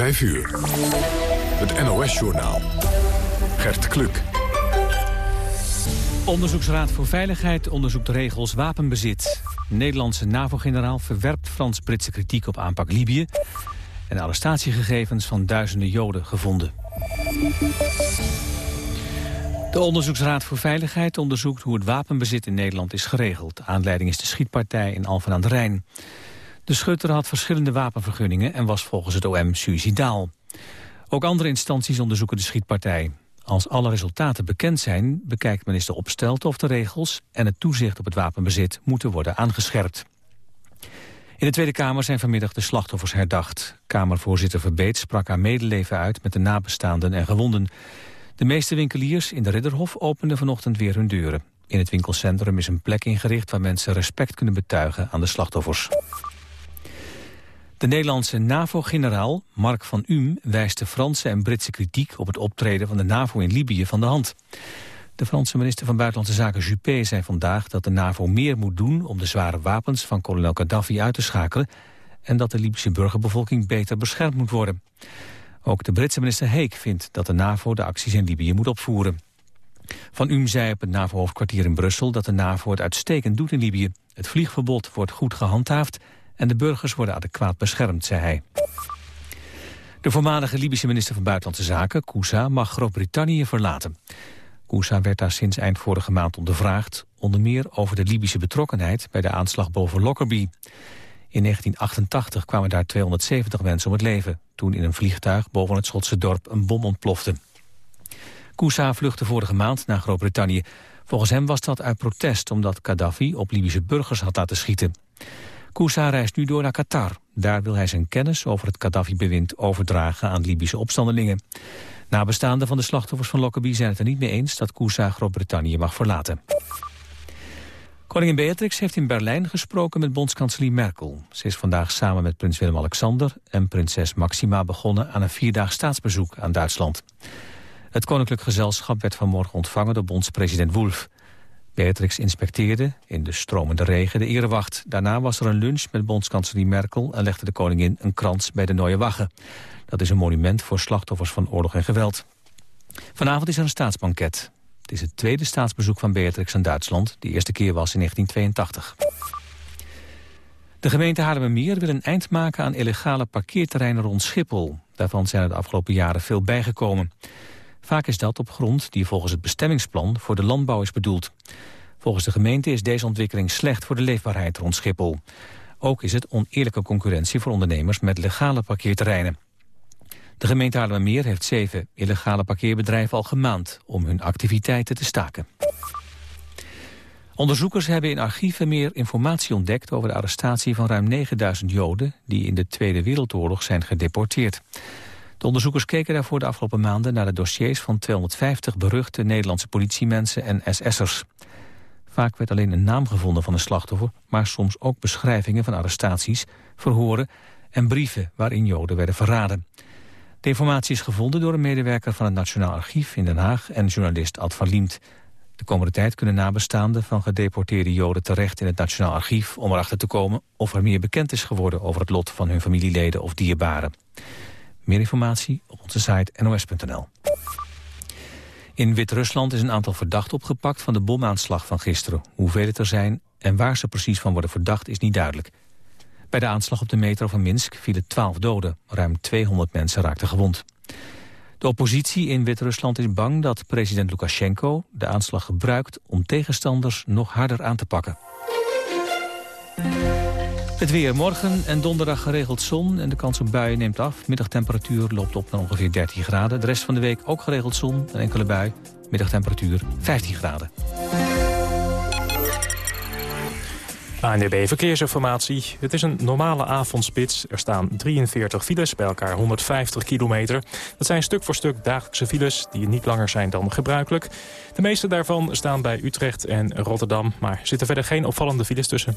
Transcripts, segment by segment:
5 uur. Het NOS-journaal. Gert Kluk. Onderzoeksraad voor Veiligheid onderzoekt regels wapenbezit. Nederlandse NAVO-generaal verwerpt Frans-Britse kritiek op aanpak Libië... en arrestatiegegevens van duizenden Joden gevonden. De Onderzoeksraad voor Veiligheid onderzoekt hoe het wapenbezit in Nederland is geregeld. Aanleiding is de schietpartij in Alphen aan de Rijn. De schutter had verschillende wapenvergunningen en was volgens het OM suicidaal. Ook andere instanties onderzoeken de schietpartij. Als alle resultaten bekend zijn, bekijkt minister Opstelten of de regels en het toezicht op het wapenbezit moeten worden aangescherpt. In de Tweede Kamer zijn vanmiddag de slachtoffers herdacht. Kamervoorzitter Verbeet sprak haar medeleven uit met de nabestaanden en gewonden. De meeste winkeliers in de Ridderhof openden vanochtend weer hun deuren. In het winkelcentrum is een plek ingericht waar mensen respect kunnen betuigen aan de slachtoffers. De Nederlandse NAVO-generaal Mark van Uhm wijst de Franse en Britse kritiek op het optreden van de NAVO in Libië van de hand. De Franse minister van Buitenlandse Zaken Juppé zei vandaag dat de NAVO meer moet doen om de zware wapens van kolonel Gaddafi uit te schakelen en dat de Libische burgerbevolking beter beschermd moet worden. Ook de Britse minister Heek vindt dat de NAVO de acties in Libië moet opvoeren. Van Uhm zei op het NAVO-hoofdkwartier in Brussel dat de NAVO het uitstekend doet in Libië. Het vliegverbod wordt goed gehandhaafd en de burgers worden adequaat beschermd, zei hij. De voormalige Libische minister van Buitenlandse Zaken, Kousa, mag Groot-Brittannië verlaten. Kousa werd daar sinds eind vorige maand ondervraagd, onder meer over de Libische betrokkenheid bij de aanslag boven Lockerbie. In 1988 kwamen daar 270 mensen om het leven, toen in een vliegtuig boven het Schotse dorp een bom ontplofte. Kousa vluchtte vorige maand naar Groot-Brittannië. Volgens hem was dat uit protest omdat Gaddafi op Libische burgers had laten schieten. Kousa reist nu door naar Qatar. Daar wil hij zijn kennis over het Gaddafi-bewind overdragen aan Libische opstandelingen. Nabestaanden van de slachtoffers van Lockerbie zijn het er niet mee eens dat Kousa Groot-Brittannië mag verlaten. Koningin Beatrix heeft in Berlijn gesproken met bondskanselier Merkel. Ze is vandaag samen met prins Willem-Alexander en prinses Maxima begonnen aan een vierdaag staatsbezoek aan Duitsland. Het koninklijk gezelschap werd vanmorgen ontvangen door bondspresident Wolf. Beatrix inspecteerde in de stromende regen de erewacht. Daarna was er een lunch met bondskanselier Merkel... en legde de koningin een krans bij de Neue Wache. Dat is een monument voor slachtoffers van oorlog en geweld. Vanavond is er een staatsbanket. Het is het tweede staatsbezoek van Beatrix aan Duitsland. De eerste keer was in 1982. De gemeente Haarlemmermeer wil een eind maken aan illegale parkeerterreinen rond Schiphol. Daarvan zijn er de afgelopen jaren veel bijgekomen. Vaak is dat op grond die volgens het bestemmingsplan voor de landbouw is bedoeld. Volgens de gemeente is deze ontwikkeling slecht voor de leefbaarheid rond Schiphol. Ook is het oneerlijke concurrentie voor ondernemers met legale parkeerterreinen. De gemeente Haarlemmermeer heeft zeven illegale parkeerbedrijven al gemaand om hun activiteiten te staken. Onderzoekers hebben in archieven meer informatie ontdekt over de arrestatie van ruim 9000 Joden die in de Tweede Wereldoorlog zijn gedeporteerd. De onderzoekers keken daarvoor de afgelopen maanden naar de dossiers van 250 beruchte Nederlandse politiemensen en SS'ers. Vaak werd alleen een naam gevonden van een slachtoffer, maar soms ook beschrijvingen van arrestaties, verhoren en brieven waarin Joden werden verraden. De informatie is gevonden door een medewerker van het Nationaal Archief in Den Haag en journalist Ad van Liemt. De komende tijd kunnen nabestaanden van gedeporteerde Joden terecht in het Nationaal Archief om erachter te komen of er meer bekend is geworden over het lot van hun familieleden of dierbaren. Meer informatie op onze site nos.nl. In Wit-Rusland is een aantal verdachten opgepakt van de bomaanslag van gisteren. Hoeveel het er zijn en waar ze precies van worden verdacht is niet duidelijk. Bij de aanslag op de metro van Minsk vielen 12 doden. Ruim 200 mensen raakten gewond. De oppositie in Wit-Rusland is bang dat president Lukashenko de aanslag gebruikt om tegenstanders nog harder aan te pakken. Het weer morgen en donderdag geregeld zon en de kans op buien neemt af. Middagtemperatuur loopt op naar ongeveer 13 graden. De rest van de week ook geregeld zon, een enkele bui. Middagtemperatuur 15 graden. ANDB Verkeersinformatie. Het is een normale avondspits. Er staan 43 files, bij elkaar 150 kilometer. Dat zijn stuk voor stuk dagelijkse files die niet langer zijn dan gebruikelijk. De meeste daarvan staan bij Utrecht en Rotterdam, maar zitten verder geen opvallende files tussen.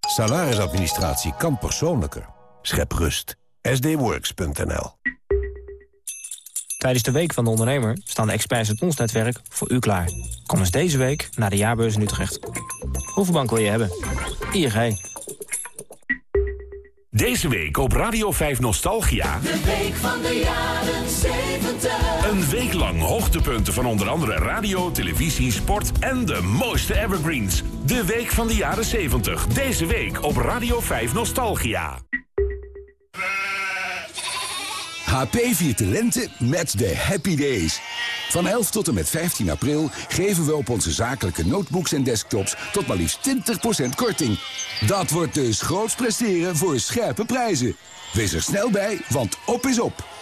Salarisadministratie kan persoonlijker. Schep rust. sdworks.nl Tijdens de Week van de Ondernemer staan de experts uit ons netwerk voor u klaar. Kom eens deze week naar de jaarbeurs in Utrecht. Hoeveel bank wil je hebben? ING. Deze week op Radio 5 Nostalgia. De week van de jaren 70. Een week lang hoogtepunten van onder andere radio, televisie, sport en de mooiste evergreens. De week van de jaren 70. Deze week op Radio 5 Nostalgia. HP viert de lente met de Happy Days. Van 11 tot en met 15 april geven we op onze zakelijke notebooks en desktops tot maar liefst 20% korting. Dat wordt dus groots presteren voor scherpe prijzen. Wees er snel bij, want op is op.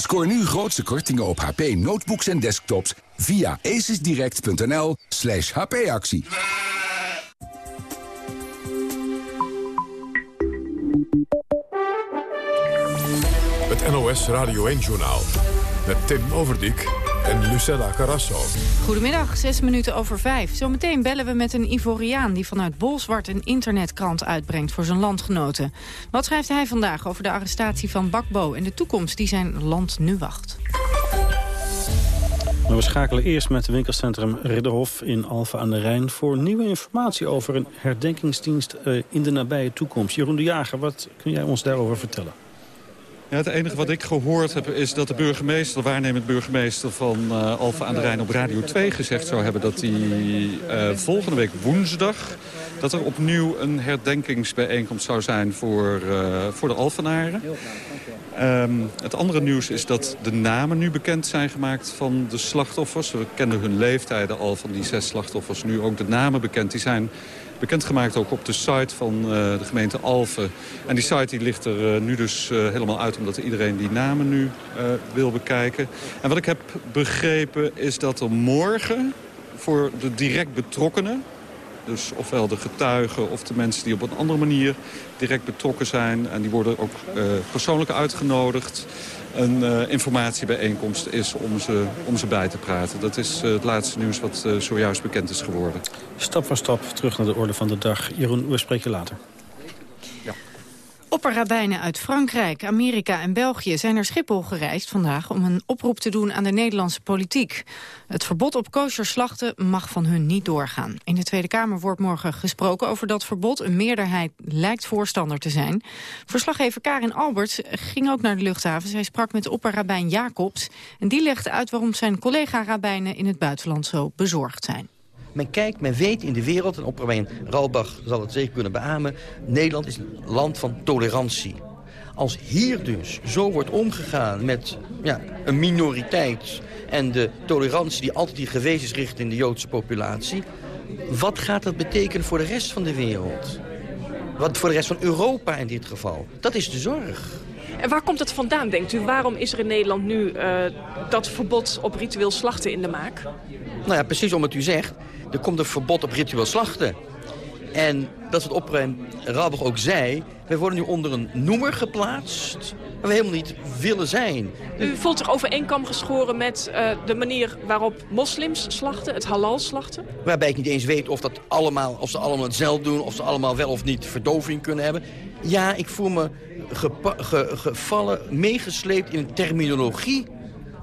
Scoor nu grootste kortingen op HP notebooks en desktops via acesdirect.nl slash hpactie. Het NOS Radio 1-journaal. Met Tim Overdijk en Lucella Carrasso. Goedemiddag, zes minuten over vijf. Zometeen bellen we met een Ivoriaan die vanuit Bolsward een internetkrant uitbrengt voor zijn landgenoten. Wat schrijft hij vandaag over de arrestatie van Bakbo en de toekomst die zijn land nu wacht? Maar we schakelen eerst met het winkelcentrum Ridderhof in Alphen aan de Rijn... voor nieuwe informatie over een herdenkingsdienst eh, in de nabije toekomst. Jeroen de Jager, wat kun jij ons daarover vertellen? Ja, het enige wat ik gehoord heb is dat de burgemeester, de waarnemend burgemeester van uh, Alphen aan de Rijn op Radio 2 gezegd zou hebben dat hij uh, volgende week woensdag dat er opnieuw een herdenkingsbijeenkomst zou zijn voor, uh, voor de Alphenaren. Um, het andere nieuws is dat de namen nu bekend zijn gemaakt van de slachtoffers. We kennen hun leeftijden al van die zes slachtoffers. Nu ook de namen bekend. Die zijn bekendgemaakt ook op de site van uh, de gemeente Alphen. En die site die ligt er uh, nu dus uh, helemaal uit omdat iedereen die namen nu wil bekijken. En wat ik heb begrepen is dat er morgen voor de direct betrokkenen... Dus ofwel de getuigen of de mensen die op een andere manier direct betrokken zijn. En die worden ook uh, persoonlijk uitgenodigd. Een uh, informatiebijeenkomst is om ze, om ze bij te praten. Dat is uh, het laatste nieuws wat zojuist bekend is geworden. Stap voor stap terug naar de orde van de dag. Jeroen, we spreken later. Opperrabijnen uit Frankrijk, Amerika en België zijn naar Schiphol gereisd vandaag om een oproep te doen aan de Nederlandse politiek. Het verbod op kosher slachten mag van hun niet doorgaan. In de Tweede Kamer wordt morgen gesproken over dat verbod. Een meerderheid lijkt voorstander te zijn. Verslaggever Karin Alberts ging ook naar de luchthaven. Zij sprak met opperrabijn Jacobs en die legde uit waarom zijn collega-rabijnen in het buitenland zo bezorgd zijn. Men kijkt, men weet in de wereld, en oppermijn Ralbach zal het zeker kunnen beamen... Nederland is een land van tolerantie. Als hier dus zo wordt omgegaan met ja, een minoriteit... en de tolerantie die altijd hier geweest is richting de Joodse populatie... wat gaat dat betekenen voor de rest van de wereld? Wat voor de rest van Europa in dit geval? Dat is de zorg. En waar komt dat vandaan, denkt u? Waarom is er in Nederland nu uh, dat verbod op ritueel slachten in de maak? Nou ja, precies om wat u zegt. Er komt een verbod op ritueel slachten. En dat is wat opruim Rabach ook zei. Wij worden nu onder een noemer geplaatst waar we helemaal niet willen zijn. U voelt zich over één kam geschoren met uh, de manier waarop moslims slachten, het halal slachten? Waarbij ik niet eens weet of, dat allemaal, of ze allemaal hetzelfde doen... of ze allemaal wel of niet verdoving kunnen hebben. Ja, ik voel me ge gevallen, meegesleept in een terminologie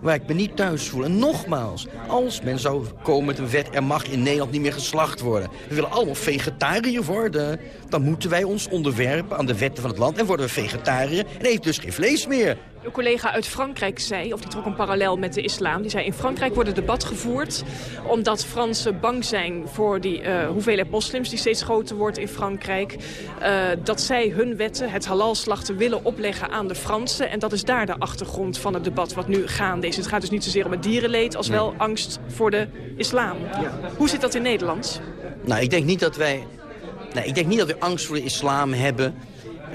waar ik me niet thuis voel. En nogmaals, als men zou komen met een wet... er mag in Nederland niet meer geslacht worden. We willen allemaal vegetariër worden. Dan moeten wij ons onderwerpen aan de wetten van het land... en worden we vegetariër en heeft dus geen vlees meer. Uw collega uit Frankrijk zei, of die trok een parallel met de islam... die zei in Frankrijk wordt het debat gevoerd... omdat Fransen bang zijn voor die uh, hoeveelheid moslims... die steeds groter wordt in Frankrijk. Uh, dat zij hun wetten, het halalslachten, willen opleggen aan de Fransen. En dat is daar de achtergrond van het debat wat nu gaande is. Het gaat dus niet zozeer om het dierenleed... als wel angst voor de islam. Ja. Hoe zit dat in Nederland? Nou, ik denk niet dat wij... Nee, ik denk niet dat we angst voor de islam hebben.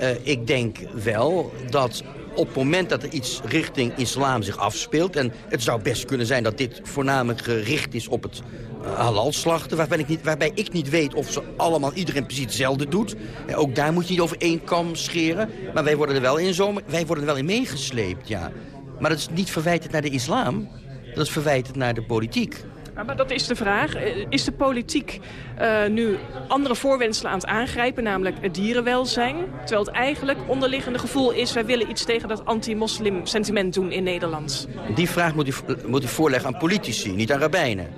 Uh, ik denk wel dat op het moment dat er iets richting islam zich afspeelt... en het zou best kunnen zijn dat dit voornamelijk gericht is op het uh, halalslachten... Waarbij ik, niet, waarbij ik niet weet of ze allemaal iedereen precies hetzelfde doet. ook daar moet je niet over één kam scheren. Maar wij worden er wel in, wij worden er wel in meegesleept, ja. Maar dat is niet verwijtend naar de islam. Dat is verwijtend naar de politiek. Maar dat is de vraag. Eh, is de politiek uh, nu andere voorwenselen aan het aangrijpen, namelijk het dierenwelzijn? Terwijl het eigenlijk onderliggende gevoel is... wij willen iets tegen dat anti-moslim sentiment doen in Nederland. Die vraag moet u, moet u voorleggen aan politici, niet aan rabbijnen.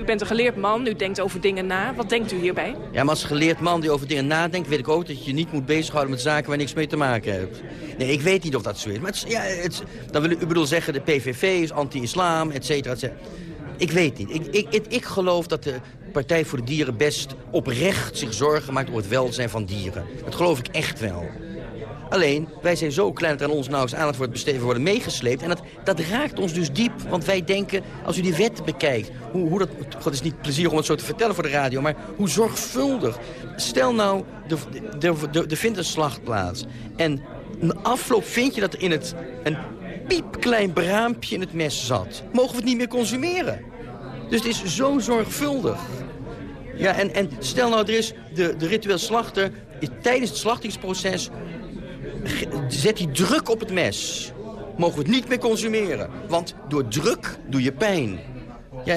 u bent een geleerd man, u denkt over dingen na. Wat denkt u hierbij? Ja, maar als geleerd man die over dingen nadenkt... weet ik ook dat je je niet moet bezighouden met zaken waar niks mee te maken hebt. Nee, ik weet niet of dat zo is. Maar het, ja, het, dan wil u, u bedoel zeggen, de PVV is anti-islam, et cetera, et cetera. Ik weet niet. Ik, ik, ik, geloof dat de Partij voor de Dieren best oprecht zich zorgen maakt over het welzijn van dieren. Dat geloof ik echt wel. Alleen, wij zijn zo klein dat aan ons nauwelijks aandacht wordt besteed worden meegesleept. En dat, dat raakt ons dus diep. Want wij denken, als u die wet bekijkt... Hoe, hoe dat, God, is niet plezier om het zo te vertellen voor de radio... maar hoe zorgvuldig. Stel nou, er de, de, de vindt een slacht plaats. En na afloop vind je dat in het een piepklein braampje in het mes zat. Mogen we het niet meer consumeren. Dus het is zo zorgvuldig. Ja, en, en stel nou, er is de, de ritueel slachter... tijdens het slachtingsproces zet hij druk op het mes. Mogen we het niet meer consumeren. Want door druk doe je pijn. Ja,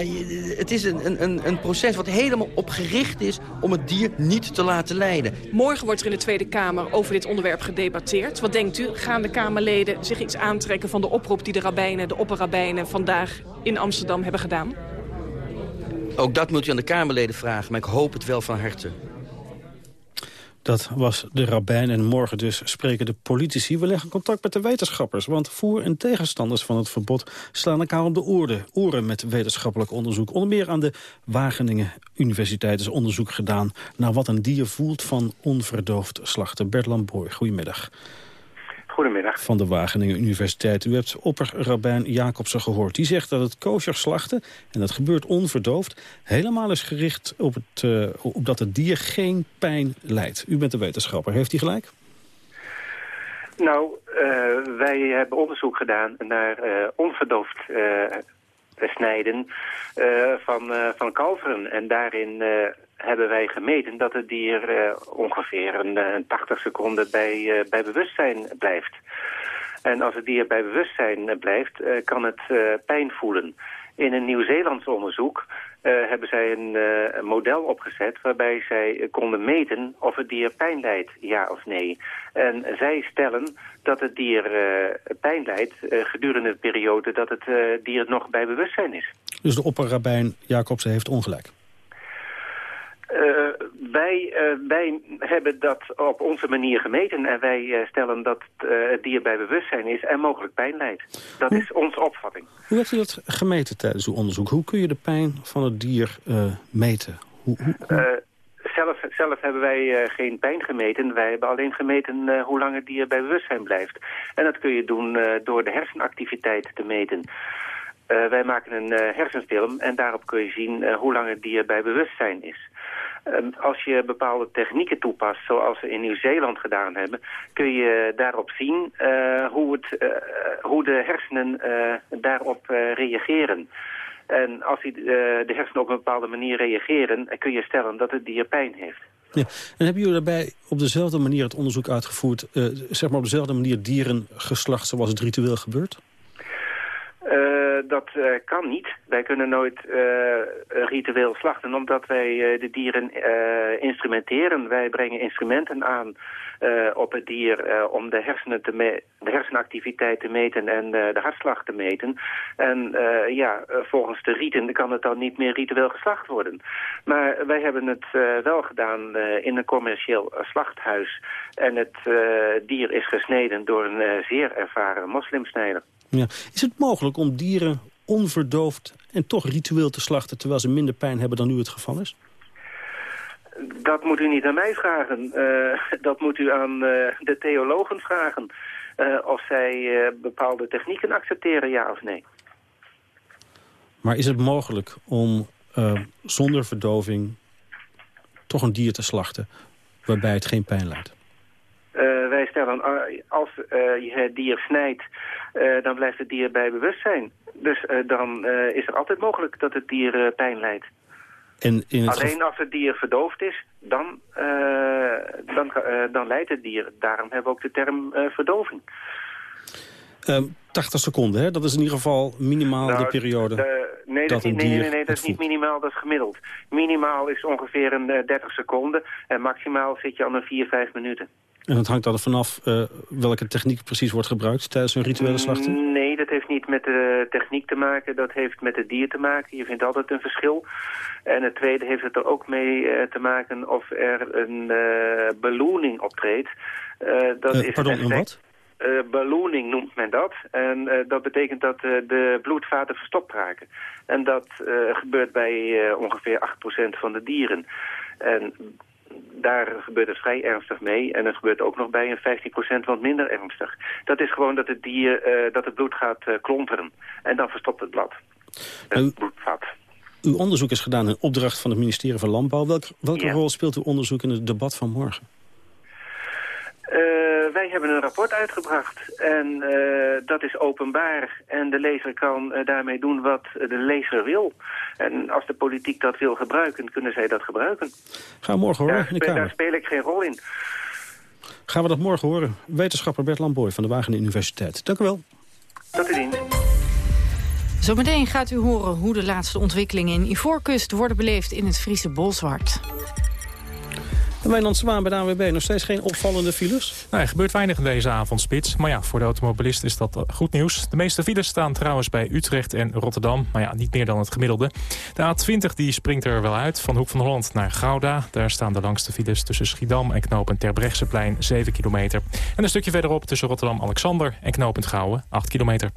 het is een, een, een proces wat helemaal op gericht is om het dier niet te laten lijden. Morgen wordt er in de Tweede Kamer over dit onderwerp gedebatteerd. Wat denkt u? Gaan de Kamerleden zich iets aantrekken van de oproep die de rabbijnen, de opperrabbijnen vandaag in Amsterdam hebben gedaan? Ook dat moet u aan de Kamerleden vragen, maar ik hoop het wel van harte. Dat was de rabbijn en morgen dus spreken de politici. We leggen contact met de wetenschappers, want voor- en tegenstanders van het verbod slaan elkaar op de oren, oren met wetenschappelijk onderzoek. Onder meer aan de Wageningen Universiteit is onderzoek gedaan naar wat een dier voelt van onverdoofd slachten. Bert Lamboy, goedemiddag. Goedemiddag. Van de Wageningen Universiteit. U hebt opperrabijn Jacobsen gehoord. Die zegt dat het kosher slachten, en dat gebeurt onverdoofd... helemaal is gericht op, het, uh, op dat het dier geen pijn lijdt. U bent de wetenschapper. Heeft hij gelijk? Nou, uh, wij hebben onderzoek gedaan naar uh, onverdoofd snijden van, van kalveren. En daarin hebben wij gemeten dat het dier ongeveer een, een 80 seconden bij, bij bewustzijn blijft. En als het dier bij bewustzijn blijft, kan het pijn voelen. In een Nieuw-Zeelands onderzoek hebben zij een, model opgezet... waarbij zij konden meten of het dier pijn lijdt, ja of nee. En zij stellen dat het dier pijn lijdt gedurende de periode... dat het dier nog bij bewustzijn is. Dus de opperrabijn Jacobsen heeft ongelijk? Uh, wij, uh, wij hebben dat op onze manier gemeten en wij uh, stellen dat het dier bij bewustzijn is en mogelijk pijn lijdt. Dat is onze opvatting. Hoe hebt u dat gemeten tijdens uw onderzoek? Hoe kun je de pijn van het dier meten? Hoe, hoe, hoe... zelf, zelf hebben wij geen pijn gemeten. Wij hebben alleen gemeten hoe lang het dier bij bewustzijn blijft. En dat kun je doen door de hersenactiviteit te meten. Wij maken een hersenfilm en daarop kun je zien hoe lang het dier bij bewustzijn is. Ehm, als je bepaalde technieken toepast, zoals we in Nieuw-Zeeland gedaan hebben... kun je daarop zien hoe, het, hoe de hersenen daarop reageren. En als die, de hersenen op een bepaalde manier reageren... kun je stellen dat het dier pijn heeft. Ja. En hebben jullie daarbij op dezelfde manier het onderzoek uitgevoerd... zeg maar op dezelfde manier dieren geslacht zoals het ritueel gebeurt? Uh, dat uh, kan niet. Wij kunnen nooit uh, ritueel slachten omdat wij de dieren instrumenteren. Wij brengen instrumenten aan op het dier om de, hersenen te de hersenactiviteit te meten en de hartslag te meten. En ja, volgens de riten kan het dan niet meer ritueel geslacht worden. Maar wij hebben het wel gedaan in een commercieel slachthuis. En het dier is gesneden door een zeer ervaren moslimsnijder. Ja. Is het mogelijk om dieren onverdoofd en toch ritueel te slachten... terwijl ze minder pijn hebben dan nu het geval is? Dat moet u niet aan mij vragen. Uh, dat moet u aan uh, de theologen vragen. Uh, of zij bepaalde technieken accepteren, ja of nee. Maar is het mogelijk om zonder verdoving toch een dier te slachten... waarbij het geen pijn leidt? Dan, als je het dier snijdt, dan blijft het dier bij bewustzijn. Dus dan is er altijd mogelijk dat het dier pijn lijdt. En in het Alleen als het dier verdoofd is, dan, dan, dan lijdt het dier. Daarom hebben we ook de term verdoving. 80 ehm, seconden, hè? dat is in ieder geval minimaal de nou, periode nee, dat, niet, nee, nee, nee, dat is niet minimaal, dat is gemiddeld. Minimaal is ongeveer een 30 eh, seconden en maximaal zit je aan een 4, 5 minuten. En het hangt dan vanaf uh, welke techniek precies wordt gebruikt tijdens een rituele slachting? Nee, dat heeft niet met de techniek te maken. Dat heeft met het dier te maken. Je vindt altijd een verschil. En het tweede heeft het er ook mee uh, te maken of er een uh, ballooning optreedt. dat is pardon, een wat? Uh, ballooning noemt men dat. En uh, dat betekent dat uh, de bloedvaten verstopt raken. En dat gebeurt bij ongeveer 8% van de dieren. En daar gebeurt het vrij ernstig mee. En het gebeurt ook nog bij een 15% wat minder ernstig. Dat is gewoon dat het dier, dat het bloed gaat klonteren. En dan verstopt het blad. Het bloedvat. Uw onderzoek is gedaan in opdracht van het ministerie van Landbouw. Welk, welke rol speelt uw onderzoek in het debat van morgen? Uh, wij hebben een rapport uitgebracht en uh, dat is openbaar. En de lezer kan uh, daarmee doen wat de lezer wil. En als de politiek dat wil gebruiken, kunnen zij dat gebruiken. Gaan we morgen horen daar, in de Kamer. Daar speel ik geen rol in. Gaan we dat morgen horen. Wetenschapper Bert Lamboy van de Wageningen Universiteit. Dank u wel. Tot u dienst. Zometeen gaat u horen hoe de laatste ontwikkelingen in Ivoorkust worden beleefd in het Friese Bolzwart. Wijnand Zwaan bij de ANWB, nog steeds geen opvallende files? Nou, er gebeurt weinig in deze avondspits. Maar ja, voor de automobilist is dat eh, goed nieuws. De meeste files staan trouwens bij Utrecht en Rotterdam. Maar ja, niet meer dan het gemiddelde. De A20 die springt er wel uit, van Hoek van Holland naar Gouda. Daar staan de langste files tussen Schiedam en knooppunt Terbrechtseplein, 7 kilometer. En een stukje verderop tussen Rotterdam-Alexander en knooppunt Gouwen, 8 kilometer.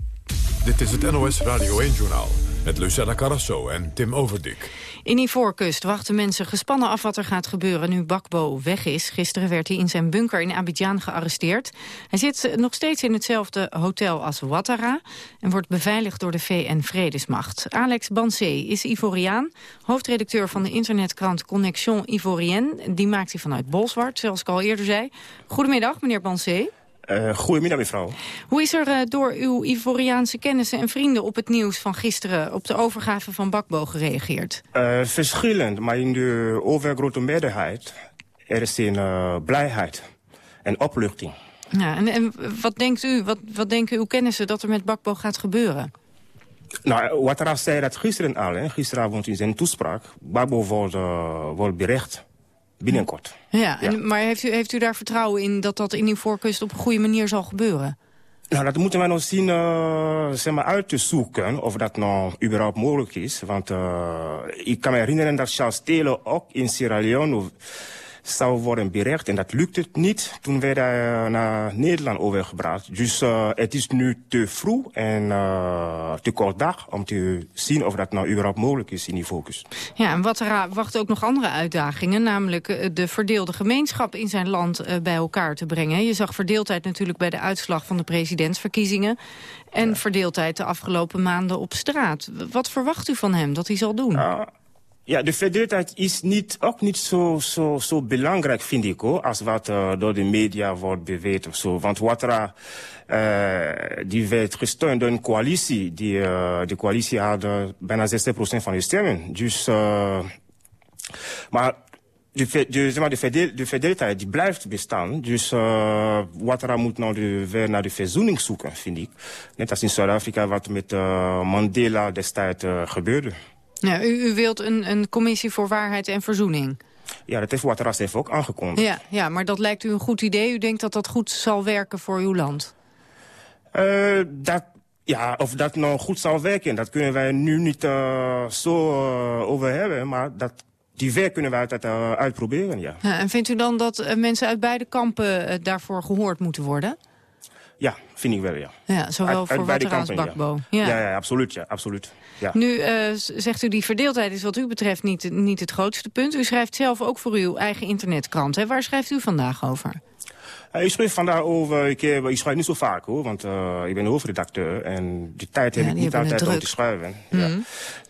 Dit is het NOS Radio 1-journaal met Lucella Carrasso en Tim Overdik. In Ivoorkust wachten mensen gespannen af wat er gaat gebeuren nu Bakbo weg is. Gisteren werd hij in zijn bunker in Abidjan gearresteerd. Hij zit nog steeds in hetzelfde hotel als Ouattara... en wordt beveiligd door de VN-vredesmacht. Alex Bansé is Ivoriaan, hoofdredacteur van de internetkrant Connexion Ivoirienne. Die maakt hij vanuit Bolsward, zoals ik al eerder zei. Goedemiddag, meneer Bansé. Uh, goedemiddag, mevrouw. Hoe is er uh, door uw Ivoriaanse kennissen en vrienden op het nieuws van gisteren... op de overgave van Bakbo gereageerd? Uh, verschillend, maar in de overgrote meerderheid... er is een blijheid en opluchting. Ja, en, en wat denkt u, wat, wat denken uw kennissen dat er met Bakbo gaat gebeuren? Nou, wat er zei dat gisteren al, hè, gisteravond in zijn toespraak... Bakbo wordt, wordt berecht binnenkort. Ja, En, maar heeft u, heeft u daar vertrouwen in dat dat in uw voorkust op een goede manier zal gebeuren? Nou, dat moeten we nog zien uh, zeg maar uit te zoeken of dat nou überhaupt mogelijk is. Want uh, ik kan me herinneren dat Charles Taylor ook in Sierra Leone zou worden berecht. En dat lukte niet. Toen werd hij uh, naar Nederland overgebracht. Dus uh, het is nu te vroeg en uh, te kort dag om te zien of dat nou überhaupt mogelijk is in die focus. Ja, en wat er wachten ook nog andere uitdagingen. Namelijk de verdeelde gemeenschap in zijn land bij elkaar te brengen. Je zag verdeeldheid natuurlijk bij de uitslag van de presidentsverkiezingen. En ja. verdeeldheid de afgelopen maanden op straat. Wat verwacht u van hem dat hij zal doen? Ja, de verdeeldheid is niet, ook niet zo, zo, zo belangrijk, vind ik, hoor, als wat uh, door de media wordt beweerd of zo. Want Ouattara, uh, die werd gesteund door een coalitie. Die, uh, de coalitie had bijna 60% van de stemmen. Dus, maar de, de, zeg maar, de, verdeel, de verdeeldheid die blijft bestaan. Dus uh, Ouattara moet nou de, weer naar de verzoening zoeken, vind ik. Net als in Zuid-Afrika wat met uh, Mandela destijds uh, gebeurde. Ja, u, u wilt een, een commissie voor waarheid en verzoening. Ja, dat heeft Ouattara zelf ook aangekondigd. Ja, ja, maar dat lijkt u een goed idee. U denkt dat dat goed zal werken voor uw land? Uh, dat, ja, of dat nou goed zal werken, dat kunnen wij nu niet uh, zo uh, over hebben. Maar dat, die werk kunnen wij altijd uitproberen, ja. ja. En vindt u dan dat mensen uit beide kampen daarvoor gehoord moeten worden? Ja, vind ik wel, ja. Ja, zowel uit, voor Ouattara als Bakbo. Ja. Ja. ja, absoluut, ja, absoluut. Ja. Nu uh, zegt u die verdeeldheid is wat u betreft niet, niet het grootste punt. U schrijft zelf ook voor uw eigen internetkrant. Hè? Waar schrijft u vandaag over? Uh, ik schrijf vandaag over, ik, heb, ik schrijf niet zo vaak hoor, want uh, ik ben hoofdredacteur en die tijd heb ja, ik niet altijd om te schrijven. Mm -hmm. ja.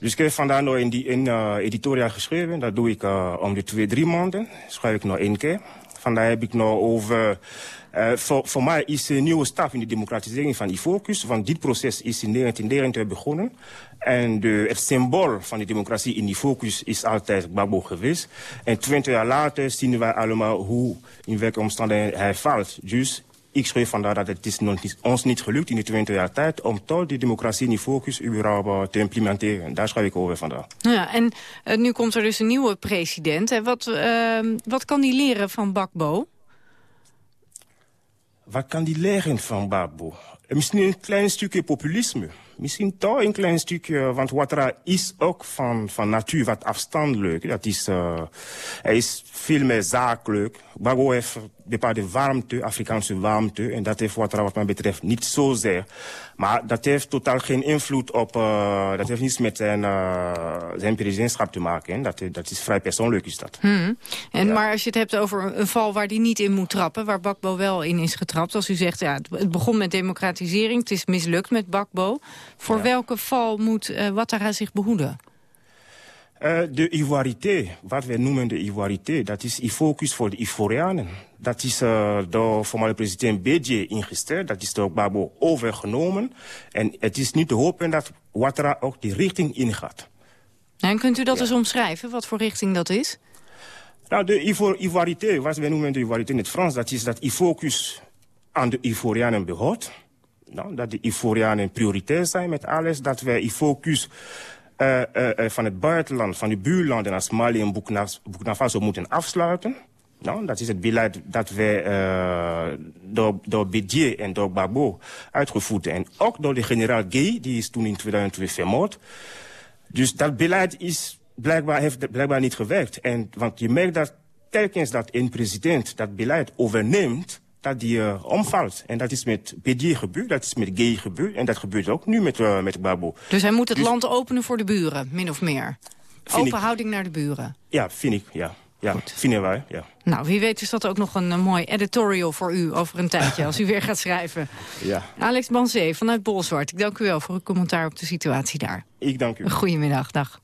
Dus ik heb vandaag nog in die in, editoriaal geschreven, dat doe ik om de twee, drie maanden. Schrijf ik nog één keer Vandaar heb ik nou over... Uh, voor, voor mij is een nieuwe stap in de democratisering van IFOCUS. Want dit proces is in 1990 begonnen. En de, het symbool van de democratie in IFOCUS is altijd Gbagbo geweest. En twintig jaar later zien wij allemaal hoe, in welke omstandigheden hij valt. Dus ik schreef vandaar dat het is ons niet gelukt in de 20 jaar tijd... om tot die democratie in focus überhaupt te implementeren. Daar schrijf ik over vandaag. Ja, en uh, nu komt er dus een nieuwe president. Wat, wat kan die leren van Bakbo? Wat kan die leren van Bakbo? Misschien een klein stukje populisme. Misschien toch een klein stukje, want Ouattara is ook van, van natuur wat afstandelijk. Dat is, uh, hij is veel meer zakelijk. Gbagbo heeft bepaalde warmte, Afrikaanse warmte. En dat heeft Ouattara wat mij betreft niet zozeer. Maar dat heeft totaal geen invloed op... Uh, dat heeft niets met zijn, uh, zijn presidentschap te maken. Dat, dat is vrij persoonlijk is dat. Hmm. En, ja. Maar als je het hebt over een val waar die niet in moet trappen... waar Bakbo wel in is getrapt. Als u zegt, ja, het begon met democratisering. Het is mislukt met Bakbo. Voor ja. welke val moet uh, Ouattara zich behoeden? Uh, de ivoirité, wat wij noemen de ivoirité, dat is focus voor de Ivorianen. Dat is uh, door voormalig president Bédié ingesteld, dat is door Gbagbo overgenomen. En het is niet te hopen dat Ouattara ook die richting ingaat. En kunt u dat ja. eens omschrijven, wat voor richting dat is? Nou, de ivoirité, wat wij noemen de ivoirité in het Frans, dat is dat focus aan de Ivorianen behoort. Nou, dat de Ivorianen prioritair zijn met alles, dat wij focus... Uh, uh, uh, van het buitenland, van de buurlanden als Mali en Burkina, Faso moeten afsluiten. Nou, dat is het beleid dat wij door, door Bédier en door Gbagbo uitgevoerd En ook door de generaal Gay, die is toen in 2002 vermoord. Dus dat beleid is blijkbaar, heeft blijkbaar niet gewerkt. En, want je merkt dat telkens dat een president dat beleid overneemt dat die uh, omvalt. En dat is met Bédier gebeurd, dat is met Gay gebeurd... en dat gebeurt ook nu met, uh, met Gbagbo. Dus hij moet het dus, land openen voor de buren, min of meer? Open ik, houding naar de buren? Ja, vind ik, ja. Ja, Goed. vinden wij, ja. Nou, wie weet is dat ook nog een, een mooi editorial voor u over een tijdje... als u weer gaat schrijven. Ja. Alex Banzee vanuit Bolzwart, ik dank u wel voor uw commentaar op de situatie daar. Ik dank u. Goedemiddag, dag.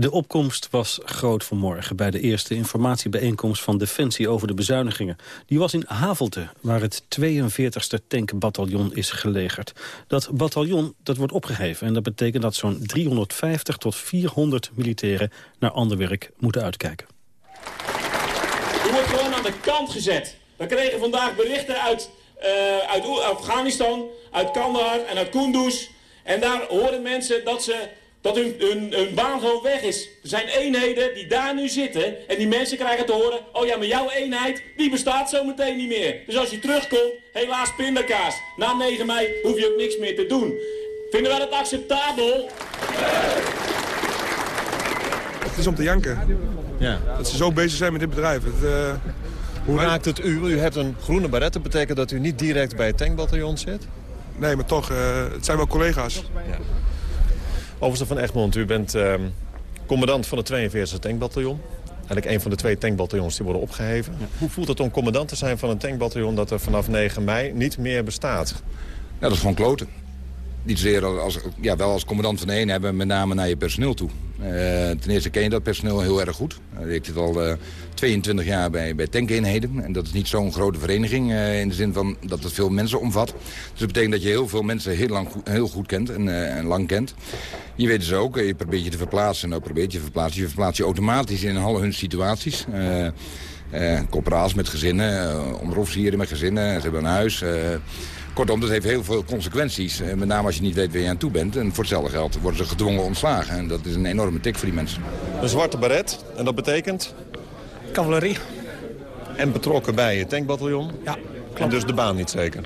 De opkomst was groot vanmorgen bij de eerste informatiebijeenkomst van Defensie over de bezuinigingen. Die was in Havelte, waar het 42e tankbataljon is gelegerd. Dat bataljon dat wordt opgeheven en dat betekent dat zo'n 350 tot 400 militairen naar ander werk moeten uitkijken. U wordt gewoon aan de kant gezet. We kregen vandaag berichten uit, uh, uit Afghanistan, uit Kandahar en uit Kunduz. En daar horen mensen dat ze dat hun, hun, hun, baan gewoon weg is. Er zijn eenheden die daar nu zitten en die mensen krijgen te horen... oh ja, maar jouw eenheid, die bestaat zo meteen niet meer. Dus als je terugkomt, helaas pindakaas. Na 9 mei hoef je ook niks meer te doen. Vinden wij dat acceptabel? Het is om te janken. Ja. Dat ze zo bezig zijn met dit bedrijf. Het, uh... Hoe raakt het u? U hebt een groene baret. Dat betekent dat u niet direct bij het tankbataljon zit? Nee, maar toch, uh, het zijn wel collega's. Ja. Overste van Egmond, u bent uh, commandant van het 42e tankbataljon. Eigenlijk een van de twee tankbataljons die worden opgeheven. Ja. Hoe voelt het om commandant te zijn van een tankbataljon... dat er vanaf 9 mei niet meer bestaat? Ja, dat is gewoon kloten. Niet zozeer als, ja, wel als commandant van de een hebben, met name naar je personeel toe. Uh, ten eerste ken je dat personeel heel erg goed. Uh, ik zit al uh, 22 jaar bij, bij tankeenheden. En dat is niet zo'n grote vereniging in de zin van dat het veel mensen omvat. Dus dat betekent dat je heel veel mensen heel, lang, heel goed kent en, en lang kent. Je weet dus ook, je probeert je te verplaatsen. Nou probeert je te verplaatsen. Je verplaatst je automatisch in alle hun situaties. Uh, met gezinnen, uh, met gezinnen. Ze hebben een huis. Kortom, dat heeft heel veel consequenties. met name als je niet weet waar je aan toe bent. En voor hetzelfde geld worden ze gedwongen ontslagen. En dat is een enorme tik voor die mensen. Een zwarte baret. En dat betekent? Cavalerie. En betrokken bij het tankbataljon? Ja, klopt. En dus de baan niet zeker?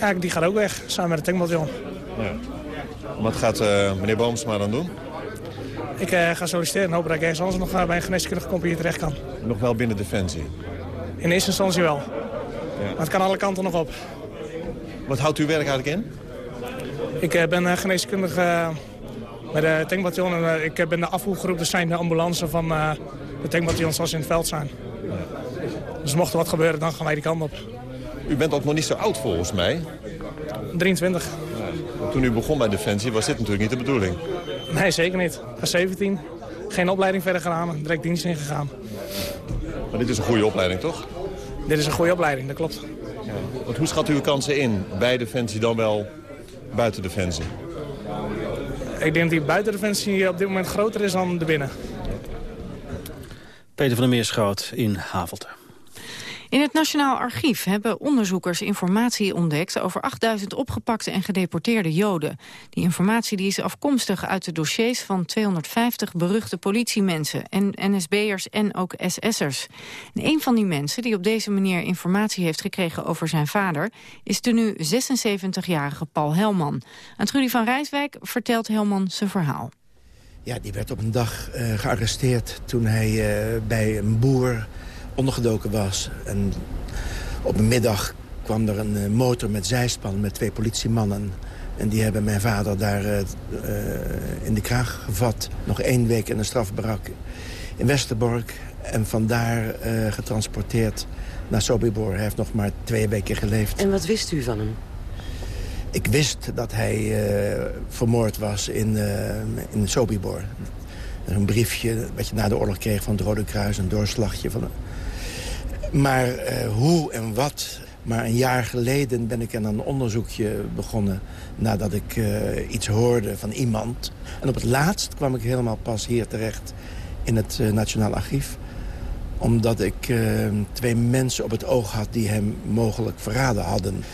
Ja, die gaat ook weg, samen met het tankbataljon. Ja. Wat gaat uh, meneer Boomsma dan doen? Ik uh, ga solliciteren en hoop dat ik ergens anders nog bij een geneeskundige compagnie terecht kan. Nog wel binnen Defensie? In eerste instantie wel. Ja. Maar het kan alle kanten nog op. Wat houdt uw werk eigenlijk in? Ik ben geneeskundige bij de tankbataljon. En ik ben de afvoergroep, dus zijn de ambulance van de tankbataljon zoals ze in het veld zijn. Dus mocht er wat gebeuren, dan gaan wij die kant op. U bent ook nog niet zo oud volgens mij. 23. Toen u begon bij Defensie was dit natuurlijk niet de bedoeling. Nee, zeker niet. Ik was 17. Geen opleiding verder gedaan. Direct dienst ingegaan. Maar dit is een goede opleiding, toch? Dit is een goede opleiding, dat klopt. Want hoe schat u uw kansen in? Bij Defensie dan wel buiten Defensie? Ik denk dat die buiten Defensie op dit moment groter is dan de binnen. Peter van der Meerschout in Havelte. In het Nationaal Archief hebben onderzoekers informatie ontdekt over 8000 opgepakte en gedeporteerde Joden. Die informatie die is afkomstig uit de dossiers van 250 beruchte politiemensen en NSB'ers en ook SS'ers. En een van die mensen die op deze manier informatie heeft gekregen over zijn vader is de nu 76-jarige Paul Helman. Aan Trudy van Rijswijk vertelt Helman zijn verhaal. Ja, die werd op een dag uh, gearresteerd toen hij uh, bij een boer ondergedoken was. En op een middag kwam er een uh, motor met zijspan met twee politiemannen. En die hebben mijn vader daar in de kraag gevat. Nog één week in een strafbarak in Westerbork. En vandaar getransporteerd naar Sobibor. Hij heeft nog maar twee weken geleefd. En wat wist u van hem? Ik wist dat hij uh, vermoord was in, uh, in Sobibor. Een briefje wat je na de oorlog kreeg van het Rode Kruis, een doorslagje. Van... Maar uh, hoe en wat... Maar een jaar geleden ben ik aan een onderzoekje begonnen... nadat ik iets hoorde van iemand. En op het laatst kwam ik helemaal pas hier terecht in het Nationaal Archief omdat ik twee mensen op het oog had die hem mogelijk verraden hadden.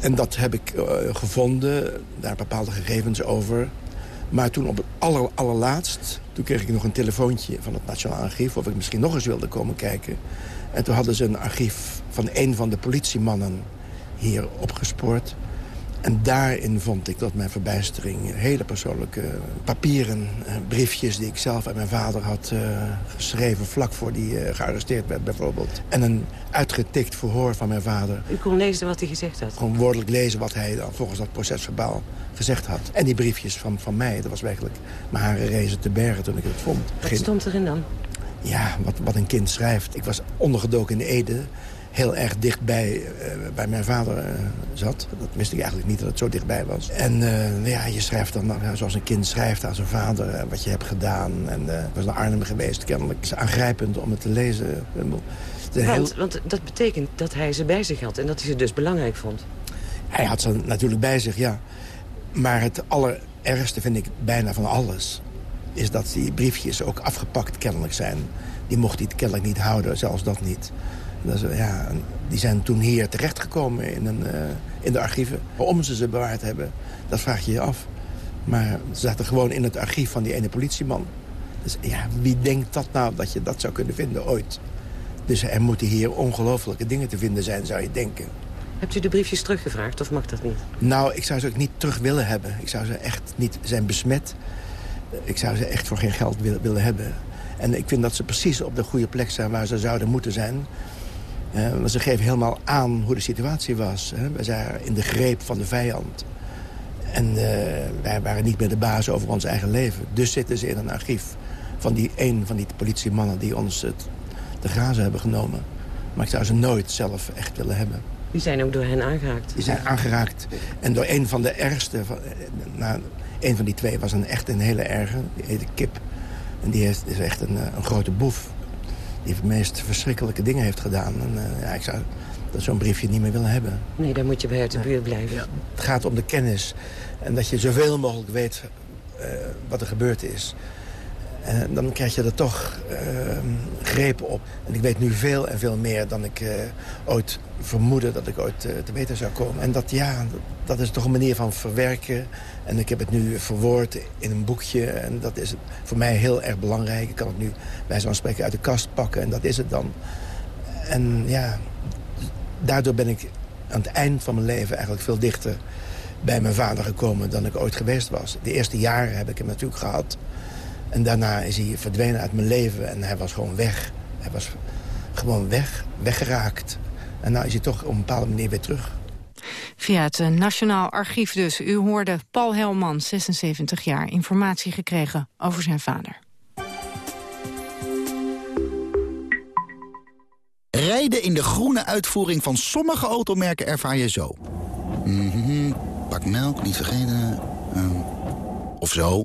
En dat heb ik gevonden, daar bepaalde gegevens over. Maar toen op het aller, allerlaatst, toen kreeg ik nog een telefoontje van het Nationaal Archief... of ik misschien nog eens wilde komen kijken. En toen hadden ze een archief van een van de politiemannen hier opgespoord. En daarin vond ik tot mijn verbijstering hele persoonlijke papieren, eh, briefjes die ik zelf aan mijn vader had uh, geschreven vlak voor die uh, gearresteerd werd bijvoorbeeld. En een uitgetikt verhoor van mijn vader. U kon lezen wat hij gezegd had? Gewoon woordelijk lezen wat hij dan volgens dat procesverbaal gezegd had. En die briefjes van, van mij, dat was werkelijk mijn haren rezen te bergen toen ik het vond. Wat stond erin dan? Ja, wat, wat een kind schrijft. Ik was ondergedoken in de Ede heel erg dichtbij uh, bij mijn vader uh, zat. Dat wist ik eigenlijk niet dat het zo dichtbij was. En uh, ja, je schrijft dan zoals een kind schrijft aan zijn vader wat je hebt gedaan. En ik was naar Arnhem geweest, kennelijk. Het is aangrijpend om het te lezen. Want, heel... want dat betekent dat hij ze bij zich had en dat hij ze dus belangrijk vond. Hij had ze natuurlijk bij zich, ja. Maar het allerergste vind ik bijna van alles... is dat die briefjes ook afgepakt kennelijk zijn. Die mocht hij kennelijk niet houden, zelfs dat niet. Ja, die zijn toen hier terechtgekomen in, een, uh, in de archieven. Waarom ze ze bewaard hebben, dat vraag je je af. Maar ze zaten gewoon in het archief van die ene politieman. Dus ja, wie denkt dat nou, dat je dat zou kunnen vinden ooit? Dus er moeten hier ongelofelijke dingen te vinden zijn, zou je denken. Hebt u de briefjes teruggevraagd of mag dat niet? Nou, ik zou ze ook niet terug willen hebben. Ik zou ze echt niet zijn besmet. Ik zou ze echt voor geen geld willen hebben. En ik vind dat ze precies op de goede plek zijn waar ze zouden moeten zijn. Maar ze geven helemaal aan hoe de situatie was. We zijn in de greep van de vijand. En uh, wij waren niet meer de baas over ons eigen leven. Dus zitten ze in een archief van die een van die politiemannen... die ons het, de grazen hebben genomen. Maar ik zou ze nooit zelf echt willen hebben. Die zijn ook door hen aangeraakt? Die zijn aangeraakt. En door een van de ergste... Van, nou, een van die twee was een echt een hele erge. Die heette Kip. En die is, is echt een, een grote boef die de meest verschrikkelijke dingen heeft gedaan. En, uh, ja, ik zou zo'n briefje niet meer willen hebben. Nee, dan moet je bij uit de buurt blijven. Ja. Het gaat om de kennis. En dat je zoveel mogelijk weet uh, wat er gebeurd is. En dan krijg je er toch uh, greep op. En ik weet nu veel en veel meer dan ik uh, ooit vermoedde dat ik ooit uh, te weten zou komen. En dat, ja, dat is toch een manier van verwerken. En ik heb het nu verwoord in een boekje. En dat is voor mij heel erg belangrijk. Ik kan het nu bij zo'n spreken uit de kast pakken. En dat is het dan. En ja, daardoor ben ik aan het eind van mijn leven eigenlijk veel dichter bij mijn vader gekomen dan ik ooit geweest was. De eerste jaren heb ik hem natuurlijk gehad. En daarna is hij verdwenen uit mijn leven en hij was gewoon weg. Hij was gewoon weg, weggeraakt. En nu is hij toch op een bepaalde manier weer terug. Via het Nationaal Archief dus. U hoorde Paul Helman, 76 jaar, informatie gekregen over zijn vader. Rijden in de groene uitvoering van sommige automerken ervaar je zo. Mm -hmm. Pak melk, niet vergeten. Uh, of zo.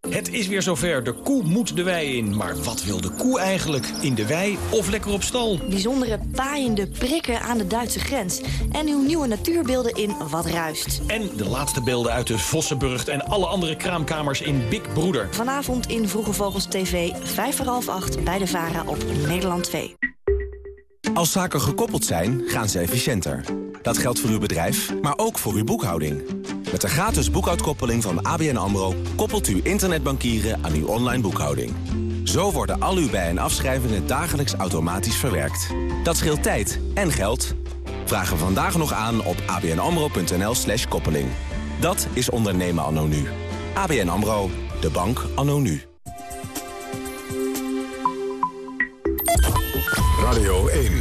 Het is weer zover. De koe moet de wei in. Maar wat wil de koe eigenlijk? In de wei of lekker op stal? Bijzondere paaiende prikken aan de Duitse grens. En uw nieuwe natuurbeelden in Wat Ruist. En de laatste beelden uit de Vossenburgt en alle andere kraamkamers in Big Broeder. Vanavond in Vroege Vogels TV, vijf voor half acht bij de VARA op Nederland 2. Als zaken gekoppeld zijn, gaan ze efficiënter. Dat geldt voor uw bedrijf, maar ook voor uw boekhouding. Met de gratis boekhoudkoppeling van ABN AMRO... koppelt u internetbankieren aan uw online boekhouding. Zo worden al uw bij- en afschrijvingen dagelijks automatisch verwerkt. Dat scheelt tijd en geld. Vraag hem vandaag nog aan op abnamro.nl slash koppeling. Dat is ondernemen anno nu. ABN AMRO, de bank anno nu. Radio 1,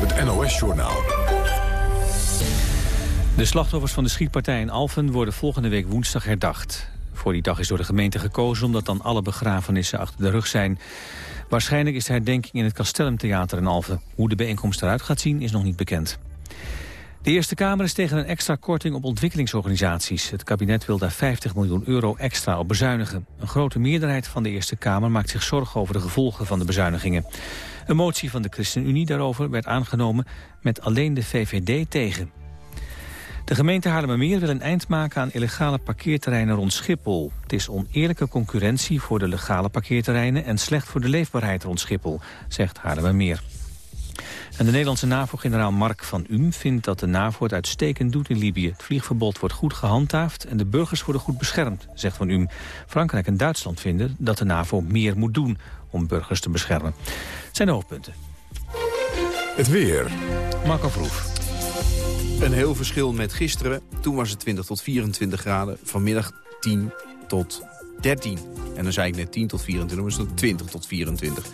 het NOS-journaal. De slachtoffers van de schietpartij in Alphen worden volgende week woensdag herdacht. Voor die dag is door de gemeente gekozen omdat dan alle begrafenissen achter de rug zijn. Waarschijnlijk is de herdenking in het Castellumtheater in Alphen. Hoe de bijeenkomst eruit gaat zien is nog niet bekend. De Eerste Kamer is tegen een extra korting op ontwikkelingsorganisaties. Het kabinet wil daar 50 miljoen euro extra op bezuinigen. Een grote meerderheid van de Eerste Kamer maakt zich zorgen over de gevolgen van de bezuinigingen. Een motie van de ChristenUnie daarover werd aangenomen met alleen de VVD tegen. De gemeente Haarlemmermeer wil een eind maken aan illegale parkeerterreinen rond Schiphol. Het is oneerlijke concurrentie voor de legale parkeerterreinen... en slecht voor de leefbaarheid rond Schiphol, zegt Haarlemmermeer. En de Nederlandse NAVO-generaal Mark van Uhm vindt dat de NAVO het uitstekend doet in Libië. Het vliegverbod wordt goed gehandhaafd en de burgers worden goed beschermd, zegt van Uhm. Frankrijk en Duitsland vinden dat de NAVO meer moet doen om burgers te beschermen. Het zijn de hoofdpunten. Het weer. Marco Vroef. Een heel verschil met gisteren. Toen was het 20 tot 24 graden. Vanmiddag 10 tot 13. En dan zei ik net 10 tot 24, maar is het 20 tot 24.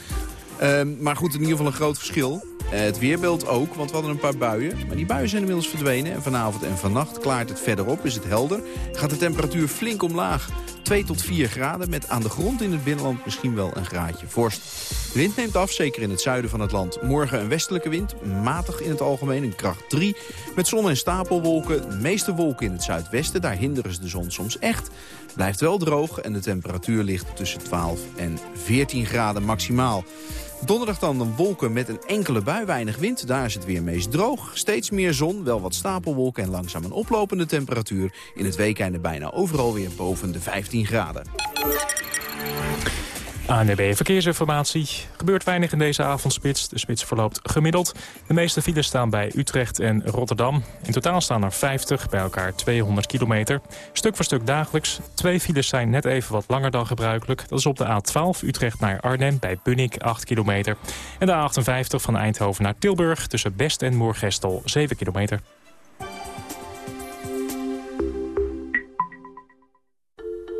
Uh, maar goed, in ieder geval een groot verschil. Uh, het weerbeeld ook, want we hadden een paar buien. Maar die buien zijn inmiddels verdwenen. En vanavond en vannacht klaart het verder op, is het helder. Gaat de temperatuur flink omlaag. 2 tot 4 graden, met aan de grond in het binnenland misschien wel een graadje vorst. De wind neemt af, zeker in het zuiden van het land. Morgen een westelijke wind, matig in het algemeen, een kracht 3. Met zon en stapelwolken, de meeste wolken in het zuidwesten. Daar hinderen ze de zon soms echt. Blijft wel droog en de temperatuur ligt tussen 12 en 14 graden maximaal. Donderdag dan een wolken met een enkele bui, weinig wind. Daar is het weer meest droog. Steeds meer zon, wel wat stapelwolken en langzaam een oplopende temperatuur. In het weekende bijna overal weer boven de 15 graden. ANWB Verkeersinformatie. Gebeurt weinig in deze avondspits. De spits verloopt gemiddeld. De meeste files staan bij Utrecht en Rotterdam. In totaal staan er 50, bij elkaar 200 kilometer. Stuk voor stuk dagelijks. Twee files zijn net even wat langer dan gebruikelijk. Dat is op de A12 Utrecht naar Arnhem bij Bunnik 8 kilometer. En de A58 van Eindhoven naar Tilburg tussen Best en Moorgestel 7 kilometer.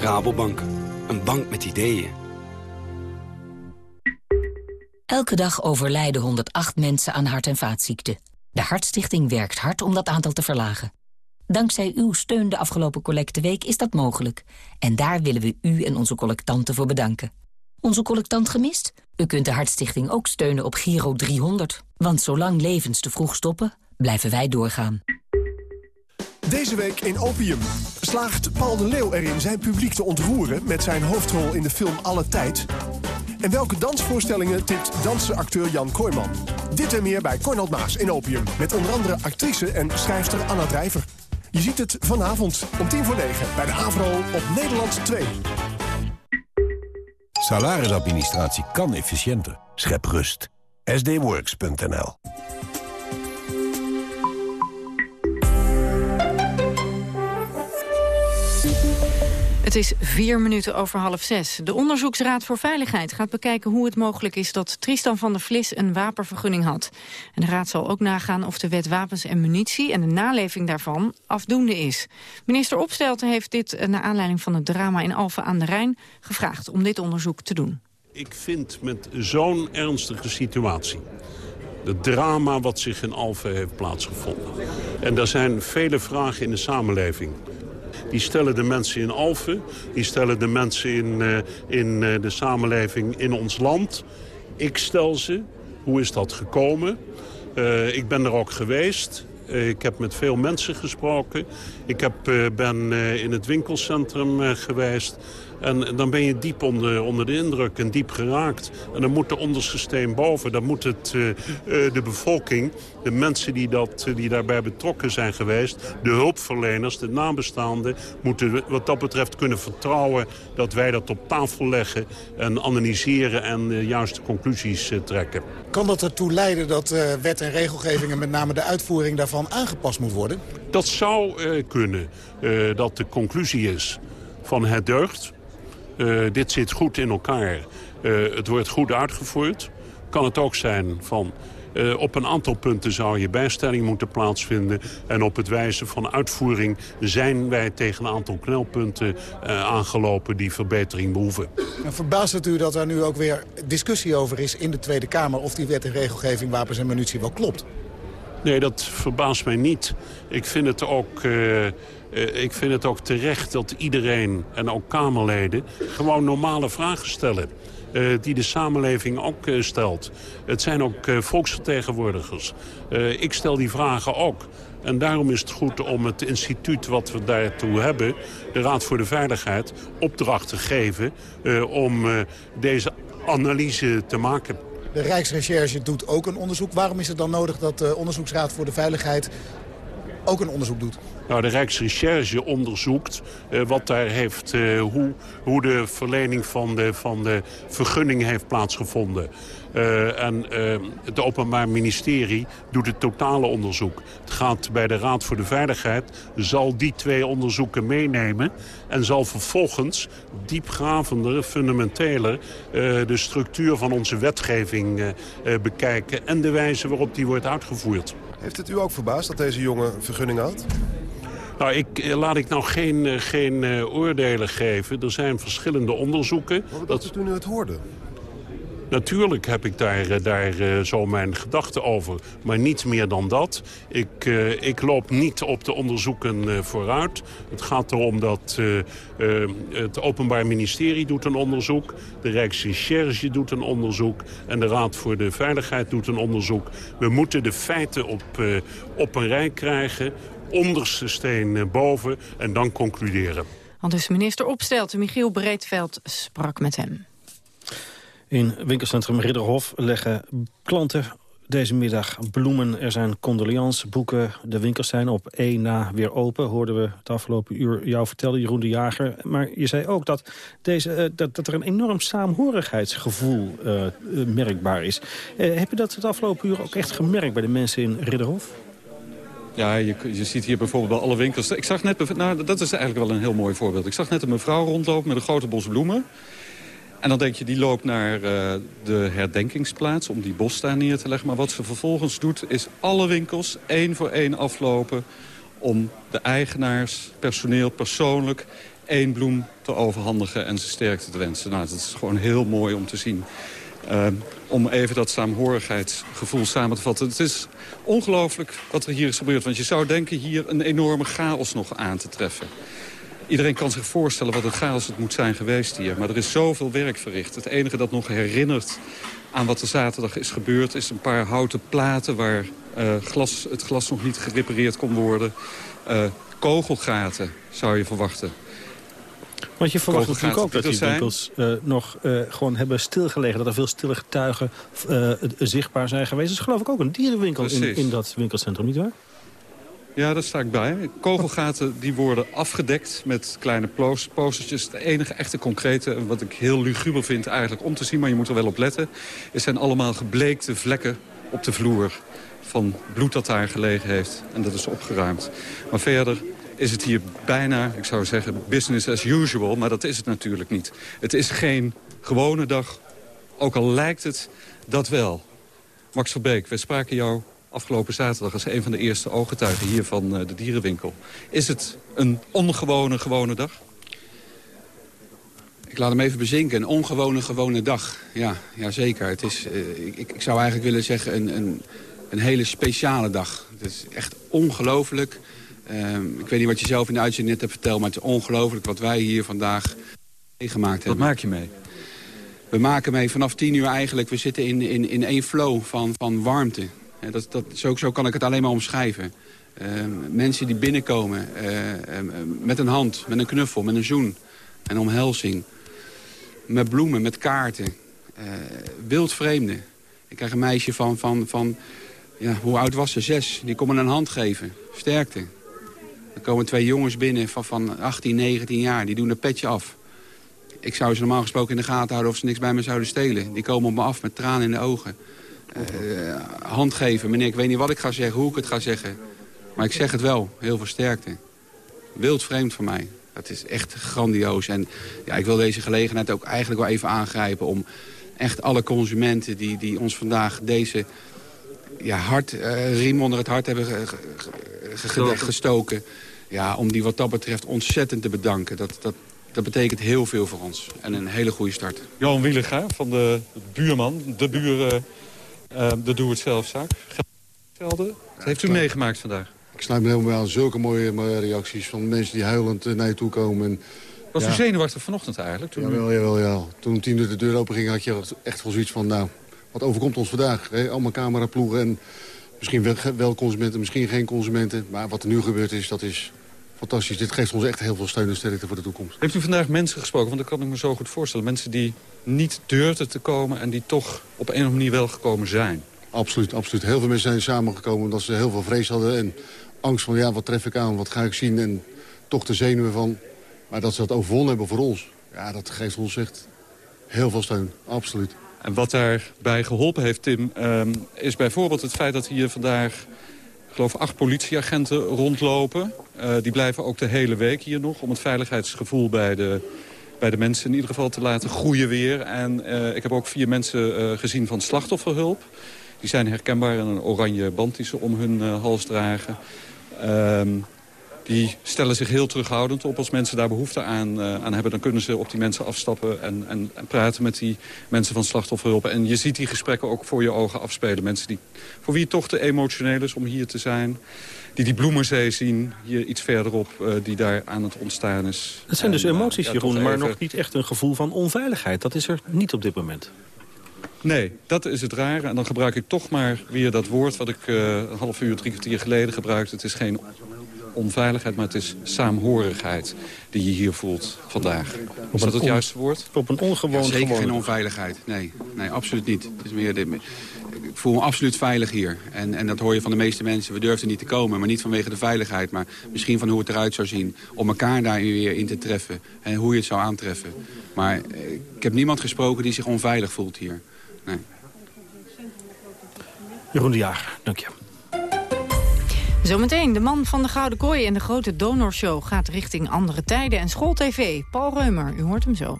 Rabobank. Een bank met ideeën. Elke dag overlijden 108 mensen aan hart- en vaatziekten. De Hartstichting werkt hard om dat aantal te verlagen. Dankzij uw steun de afgelopen collecteweek is dat mogelijk. En daar willen we u en onze collectanten voor bedanken. Onze collectant gemist? U kunt de Hartstichting ook steunen op Giro 300. Want zolang levens te vroeg stoppen, blijven wij doorgaan. Deze week in Opium slaagt Paul de Leeuw erin zijn publiek te ontroeren... met zijn hoofdrol in de film Alle Tijd. En welke dansvoorstellingen tipt dansenacteur Jan Kooijman? Dit en meer bij Cornald Maas in Opium. Met onder andere actrice en schrijfster Anna Drijver. Je ziet het vanavond om tien voor negen bij de AVRO op Nederland 2. Salarisadministratie kan efficiënter. Schep rust. sdworks.nl Het is vier minuten over half zes. De Onderzoeksraad voor Veiligheid gaat bekijken hoe het mogelijk is dat Tristan van der Vlis een wapenvergunning had. En de raad zal ook nagaan of de wet wapens en munitie en de naleving daarvan afdoende is. Minister Opstelten heeft dit eh, naar aanleiding van het drama in Alphen aan de Rijn gevraagd om dit onderzoek te doen. Ik vind met zo'n ernstige situatie het drama wat zich in Alphen heeft plaatsgevonden. En er zijn vele vragen in de samenleving. Die stellen de mensen in Alphen, die stellen de mensen in, uh, in uh, de samenleving in ons land. Ik stel ze, hoe is dat gekomen? Uh, ik ben er ook geweest. Ik heb met veel mensen gesproken. Ik heb, ben in het winkelcentrum geweest. En dan ben je diep onder, onder de indruk en diep geraakt. En dan moet de onderste steen boven. Dan moet het, uh, uh, de bevolking, de mensen die, dat, uh, die daarbij betrokken zijn geweest... de hulpverleners, de nabestaanden... moeten wat dat betreft kunnen vertrouwen dat wij dat op tafel leggen... en analyseren en juiste conclusies trekken. Kan dat ertoe leiden dat wet en regelgeving... en met name de uitvoering daarvan aangepast moet worden? Dat zou kunnen. dat de conclusie is van het deugt... Uh, dit zit goed in elkaar. Uh, het wordt goed uitgevoerd. Kan het ook zijn van... Uh, op een aantal punten zou je bijstelling moeten plaatsvinden. En op het wijze van uitvoering zijn wij tegen een aantal knelpunten aangelopen die verbetering behoeven. En verbaast het u dat er nu ook weer discussie over is in de Tweede Kamer... of die wet en regelgeving wapens en munitie wel klopt? Nee, dat verbaast mij niet. Ik vind het ook... Uh, ik vind het ook terecht dat iedereen, en ook Kamerleden... gewoon normale vragen stellen. Uh, die de samenleving ook uh, stelt. Het zijn ook volksvertegenwoordigers. ik stel die vragen ook. En daarom is het goed om het instituut wat we daartoe hebben... de Raad voor de Veiligheid, opdracht te geven... om deze analyse te maken. De Rijksrecherche doet ook een onderzoek. Waarom is het dan nodig dat de Onderzoeksraad voor de Veiligheid ook een onderzoek doet? Nou, de Rijksrecherche onderzoekt uh, wat daar heeft, uh, hoe, hoe de verlening van de, van de vergunning heeft plaatsgevonden. Uh, en het Openbaar Ministerie doet het totale onderzoek. Het gaat bij de Raad voor de Veiligheid, zal die twee onderzoeken meenemen... en zal vervolgens diepgravender, fundamenteler... de structuur van onze wetgeving bekijken... en de wijze waarop die wordt uitgevoerd. Heeft het u ook verbaasd dat deze jongen vergunning had? Nou, ik, eh, laat ik nou geen, eh, geen uh, oordelen geven. Er zijn verschillende onderzoeken. Wat dat is toen u het hoorde? Natuurlijk heb ik daar, daar zo mijn gedachten over. Maar niet meer dan dat. Ik, ik loop niet op de onderzoeken vooruit. Het gaat erom dat het Openbaar Ministerie doet een onderzoek. De Rijksrecherche doet een onderzoek. En de Raad voor de Veiligheid doet een onderzoek. We moeten de feiten op, op een rij krijgen onderste steen boven en dan concluderen. Want dus minister Opstelten, Michiel Breedveld, sprak met hem. In winkelcentrum Ridderhof leggen klanten deze middag bloemen. Er zijn condoleanceboeken. De winkels zijn op één na weer open. Hoorden we het afgelopen uur jou vertellen, Jeroen de Jager. Maar je zei ook dat, deze, uh, dat, dat er een enorm saamhorigheidsgevoel uh, uh, merkbaar is. heb je dat het afgelopen uur ook echt gemerkt bij de mensen in Ridderhof? Ja, je, je ziet hier bijvoorbeeld bij alle winkels... Ik zag net, nou, dat is eigenlijk wel een heel mooi voorbeeld. Ik zag net een mevrouw rondlopen met een grote bos bloemen. En dan denk je, die loopt naar uh, de herdenkingsplaats om die bos daar neer te leggen. Maar wat ze vervolgens doet, is alle winkels één voor één aflopen... om de eigenaars, personeel, persoonlijk één bloem te overhandigen en ze sterkte te wensen. Nou, dat is gewoon heel mooi om te zien. Uh, om even dat saamhorigheidsgevoel samen te vatten. Het is ongelooflijk wat er hier is gebeurd. Want je zou denken hier een enorme chaos nog aan te treffen. Iedereen kan zich voorstellen wat het chaos het moet zijn geweest hier. Maar er is zoveel werk verricht. Het enige dat nog herinnert aan wat er zaterdag is gebeurd... is een paar houten platen waar uh, glas, het glas nog niet gerepareerd kon worden. Uh, kogelgaten zou je verwachten. Want je verwacht natuurlijk ook dat die winkels uh, nog uh, gewoon hebben stilgelegen. Dat er veel stille getuigen uh, zichtbaar zijn geweest. Dat is geloof ik ook een dierenwinkel in, in dat winkelcentrum, niet waar? Ja, daar sta ik bij. Kogelgaten die worden afgedekt met kleine postertjes. Het enige echte concrete, wat ik heel luguber vind eigenlijk om te zien... maar je moet er wel op letten... het zijn allemaal gebleekte vlekken op de vloer van bloed dat daar gelegen heeft. En dat is opgeruimd. Maar verder is het hier bijna, ik zou zeggen, business as usual. Maar dat is het natuurlijk niet. Het is geen gewone dag, ook al lijkt het dat wel. Max Verbeek, we spraken jou afgelopen zaterdag... als een van de eerste ooggetuigen hier van de dierenwinkel. Is het een ongewone, gewone dag? Ik laat hem even bezinken. Een ongewone, gewone dag. Ja, ja zeker. Het is, uh, ik, ik zou eigenlijk willen zeggen een, een, een hele speciale dag. Het is echt ongelooflijk. Uh, ik weet niet wat je zelf in de uitzending net hebt verteld... maar het is ongelooflijk wat wij hier vandaag meegemaakt hebben. Wat maak je mee? We maken mee vanaf tien uur eigenlijk. We zitten in, in, in één flow van, van warmte. Ja, dat, dat, zo, zo kan ik het alleen maar omschrijven. Uh, mensen die binnenkomen met een hand, met een knuffel, met een zoen. Een omhelzing met bloemen, met kaarten. Uh, wildvreemden. Ik krijg een meisje van, van, van ja, hoe oud was ze? Zes. Die komt me een hand geven. Sterkte. Er komen twee jongens binnen van, van 18, 19 jaar. Die doen een petje af. Ik zou ze normaal gesproken in de gaten houden of ze niks bij me zouden stelen. Die komen op me af met tranen in de ogen. Uh, hand geven. Meneer, ik weet niet wat ik ga zeggen, hoe ik het ga zeggen. Maar ik zeg het wel. Heel veel sterkte. Wildvreemd voor mij. Dat is echt grandioos. En ja, ik wil deze gelegenheid ook eigenlijk wel even aangrijpen... om echt alle consumenten die, die ons vandaag deze ja, hart, uh, riem onder het hart hebben gestoken... Ja, om die wat dat betreft ontzettend te bedanken. Dat, dat, dat betekent heel veel voor ons. En een hele goede start. Johan Wieliga van de buurman, de buren, uh, de doe-het-zelfzaak. Hetzelfde. Wat heeft u meegemaakt vandaag? Ik sluit me helemaal aan zulke mooie, mooie reacties van mensen die huilend naar je toe komen. En, Was ja. u zenuwachtig vanochtend eigenlijk? Toen jawel, jawel, ja. Toen om tien uur de deur open ging had je echt wel zoiets van... nou, wat overkomt ons vandaag? Hè? Allemaal cameraploegen en misschien wel, wel consumenten, misschien geen consumenten. Maar wat er nu gebeurd is, dat is fantastisch. Dit geeft ons echt heel veel steun en sterkte voor de toekomst. Heeft u vandaag mensen gesproken? Want dat kan ik me zo goed voorstellen. Mensen die niet durfden te komen en die toch op een of andere manier wel gekomen zijn. Absoluut, absoluut. Heel veel mensen zijn samengekomen omdat ze heel veel vrees hadden... en angst van, ja, wat tref ik aan, wat ga ik zien... en toch de zenuwen van. Maar dat ze dat overwonnen hebben voor ons... ja, dat geeft ons echt heel veel steun, absoluut. En wat daarbij geholpen heeft, Tim, um, is bijvoorbeeld het feit dat hier vandaag... ik geloof acht politieagenten rondlopen. Uh, die blijven ook de hele week hier nog... om het veiligheidsgevoel bij de, bij de mensen in ieder geval te laten groeien weer. En uh, ik heb ook vier mensen uh, gezien van slachtofferhulp. Die zijn herkenbaar en een oranje band die ze om hun hals dragen. Um, die stellen zich heel terughoudend op. Als mensen daar behoefte aan, uh, aan hebben... dan kunnen ze op die mensen afstappen en, en, en, praten met die mensen van slachtofferhulp. En je ziet die gesprekken ook voor je ogen afspelen. Mensen die, voor wie het toch te emotioneel is om hier te zijn. Die die bloemenzee zien, hier iets verderop, uh, die daar aan het ontstaan is. Dat zijn dus en, emoties, uh, Jeroen, ja, maar even... nog niet echt een gevoel van onveiligheid. Dat is er niet op dit moment. Nee, dat is het rare. En dan gebruik ik toch maar weer dat woord wat ik uh, een half uur, drie kwartier geleden gebruikte. Het is geen onveiligheid, maar het is saamhorigheid die je hier voelt vandaag. Is dat het juiste woord? Op een ongewoon ja, Zeker gewoon... geen onveiligheid. Nee, nee, absoluut niet. Het is meer de, ik voel me absoluut veilig hier. En, en dat hoor je van de meeste mensen. We durfden niet te komen, maar niet vanwege de veiligheid. Maar misschien van hoe het eruit zou zien. Om elkaar daar weer in te treffen. En hoe je het zou aantreffen. Maar ik heb niemand gesproken die zich onveilig voelt hier. Nee. Jeroen de Jager, dank je. Zometeen, de man van de Gouden Kooi en de grote donorshow... gaat richting andere tijden en schooltv. Paul Reumer, u hoort hem zo.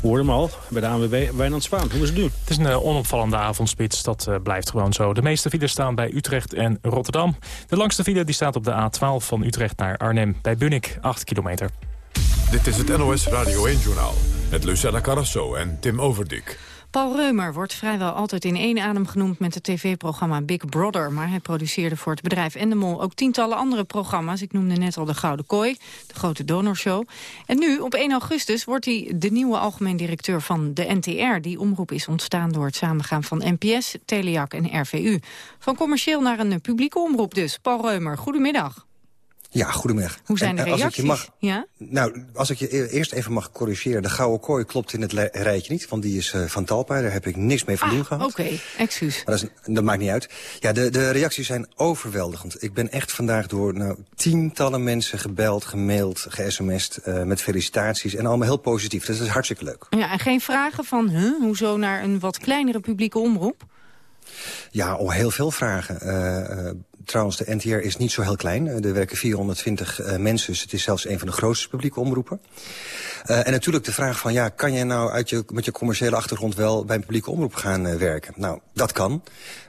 We hoorden hem al bij de ANWB Wijnand Spaan. Hoe is het nu? Het is een uh, onopvallende avondspits, dat uh, blijft gewoon zo. De meeste files staan bij Utrecht en Rotterdam. De langste file die staat op de A12 van Utrecht naar Arnhem. Bij Bunnik, 8 kilometer. Dit is het NOS Radio 1-journaal. Met Lucella Carrasso en Tim Overdik. Paul Reumer wordt vrijwel altijd in één adem genoemd met het tv-programma Big Brother. Maar hij produceerde voor het bedrijf Endemol ook tientallen andere programma's. Ik noemde net al de Gouden Kooi, de grote donorshow. En nu, op 1 augustus, wordt hij de nieuwe algemeen directeur van de NTR. Die omroep is ontstaan door het samengaan van NPS, Teleac en RVU. Van commercieel naar een publieke omroep dus. Paul Reumer, goedemiddag. Ja, goedemiddag. Hoe zijn de en, reacties? Als ik je mag, ja? Nou, als ik je eerst even mag corrigeren. De Gouden Kooi klopt in het rijtje niet, want die is uh, van Talpa. Daar heb ik niks mee verdiend ah, gehad. oké, okay. excuus. Maar dat, is, dat, maakt niet uit. Ja, de, de reacties zijn overweldigend. Ik ben echt vandaag door nou, tientallen mensen gebeld, gemaild, ge-sms'd... Uh, met felicitaties en allemaal heel positief. Dus dat is hartstikke leuk. Ja, en geen vragen van, huh, hoezo naar een wat kleinere publieke omroep? Ja, oh, heel veel vragen. Uh, trouwens, de NTR is niet zo heel klein. er werken 420 mensen, dus het is zelfs een van de grootste publieke omroepen. Uh, en natuurlijk de vraag van, ja, kan jij nou uit je, met je commerciële achtergrond wel bij een publieke omroep gaan werken? Nou, dat kan.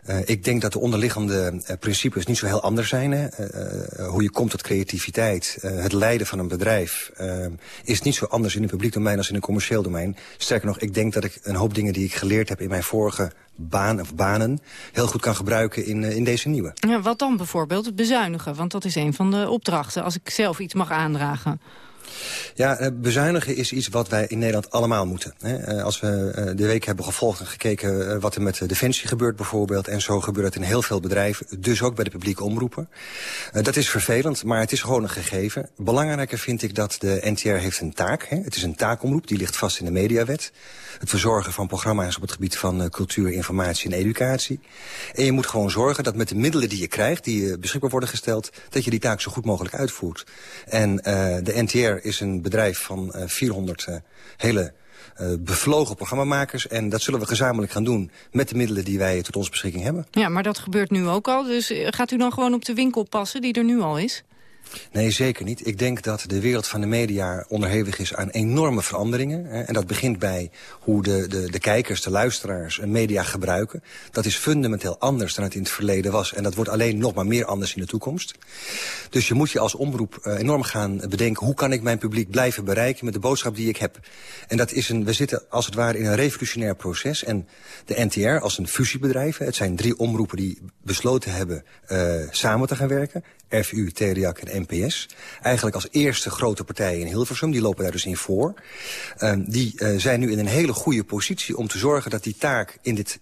Uh, ik denk dat de onderliggende principes niet zo heel anders zijn. Hè? hoe je komt tot creativiteit, het leiden van een bedrijf, is niet zo anders in een publiek domein als in een commercieel domein. Sterker nog, ik denk dat ik een hoop dingen die ik geleerd heb in mijn vorige baan of banen heel goed kan gebruiken in, in deze nieuwe. Ja, wat dan bijvoorbeeld? Het bezuinigen, want dat is een van de opdrachten als ik zelf iets mag aandragen. Ja, eh, bezuinigen is iets wat wij in Nederland allemaal moeten. Eh, als we eh, de week hebben gevolgd en gekeken wat er met Defensie gebeurt bijvoorbeeld... en zo gebeurt het in heel veel bedrijven, dus ook bij de publieke omroepen. Dat is vervelend, maar het is gewoon een gegeven. Belangrijker vind ik dat de NTR heeft een taak. Het is een taakomroep, die ligt vast in de mediawet het verzorgen van programma's op het gebied van cultuur, informatie en educatie. En je moet gewoon zorgen dat met de middelen die je krijgt, die beschikbaar worden gesteld, dat je die taak zo goed mogelijk uitvoert. En de NTR is een bedrijf van 400 hele uh, bevlogen programmamakers. En dat zullen we gezamenlijk gaan doen met de middelen die wij tot onze beschikking hebben. Ja, maar dat gebeurt nu ook al. Dus gaat u dan gewoon op de winkel passen die er nu al is? Nee, zeker niet. Ik denk dat de wereld van de media onderhevig is aan enorme veranderingen. En dat begint bij hoe de, de, de kijkers, de luisteraars, media gebruiken. Dat is fundamenteel anders dan het in het verleden was. En dat wordt alleen nog maar meer anders in de toekomst. Dus je moet je als omroep uh, enorm gaan bedenken... hoe kan ik mijn publiek blijven bereiken met de boodschap die ik heb. En dat is een, we zitten als het ware in een revolutionair proces. En de NTR als een fusiebedrijf, het zijn drie omroepen die besloten hebben uh, samen te gaan werken. RVU, TERIAC en NPS. Eigenlijk als eerste grote partij in Hilversum. Die lopen daar dus in voor. Uh, die uh, zijn nu in een hele goede positie om te zorgen dat die taak in dit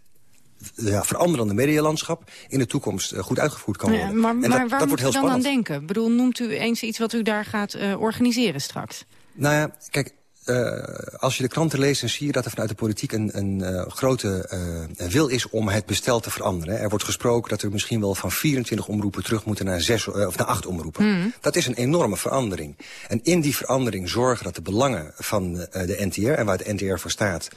ja, veranderende medialandschap in de toekomst uh, goed uitgevoerd kan worden. Ja, maar, maar dat, waar dat wordt heel dan aan denken? Ik bedoel, noemt u eens iets wat u daar gaat uh, organiseren straks? Nou ja, kijk, uh, als je de kranten leest, dan zie je dat er vanuit de politiek een, een uh, grote uh, wil is om het bestel te veranderen. Er wordt gesproken dat er misschien wel van 24 omroepen terug moeten naar, zes, of naar acht omroepen. Mm. Dat is een enorme verandering. En in die verandering zorgen dat de belangen van de NTR, en waar de NTR voor staat,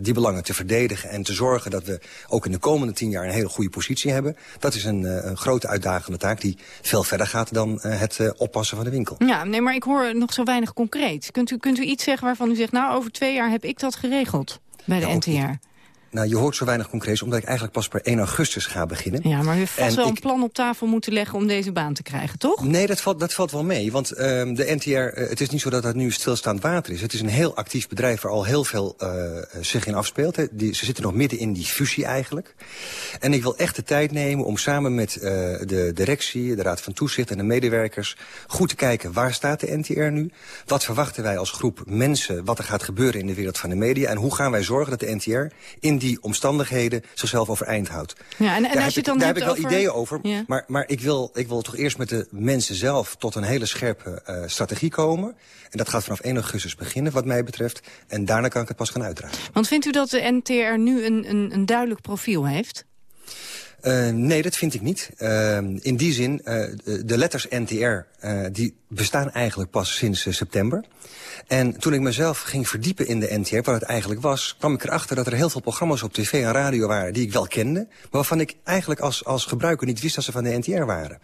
die belangen te verdedigen en te zorgen dat we ook in de komende tien jaar een hele goede positie hebben. Dat is een, een grote uitdagende taak die veel verder gaat dan het oppassen van de winkel. Ja, nee, maar ik hoor nog zo weinig concreet. Kunt u, kunt u iets zeggen waarvan u zegt... nou, over twee jaar heb ik dat geregeld bij de NTR? Nou, je hoort zo weinig concreets, omdat ik eigenlijk pas per 1 augustus ga beginnen. Ja, maar u heeft vast wel een plan op tafel moeten leggen om deze baan te krijgen, toch? Nee, dat valt, dat valt wel mee. Want uh, de NTR, uh, het is niet zo dat dat nu stilstaand water is. Het is een heel actief bedrijf waar al heel veel uh, zich in afspeelt. Die, ze zitten nog midden in die fusie eigenlijk. En ik wil echt de tijd nemen om samen met de directie, de Raad van Toezicht en de medewerkers... goed te kijken, waar staat de NTR nu? Wat verwachten wij als groep mensen, wat er gaat gebeuren in de wereld van de media? En hoe gaan wij zorgen dat de NTR in die omstandigheden zichzelf overeind houdt. Ja, en, en als je dan daar heb ik wel over... ideeën over. Ja. Maar, maar ik, wil, ik wil toch eerst met de mensen zelf tot een hele scherpe uh, strategie komen. En dat gaat vanaf 1 augustus beginnen wat mij betreft. En daarna kan ik het pas gaan uitdragen. Want vindt u dat de NTR nu een, een, een duidelijk profiel heeft? Uh, nee, dat vind ik niet. Uh, in die zin, uh, de letters NTR die bestaan eigenlijk pas sinds september. En toen ik mezelf ging verdiepen in de NTR, wat het eigenlijk was... kwam ik erachter dat er heel veel programma's op tv en radio waren... die ik wel kende, maar waarvan ik eigenlijk als, als gebruiker niet wist dat ze van de NTR waren.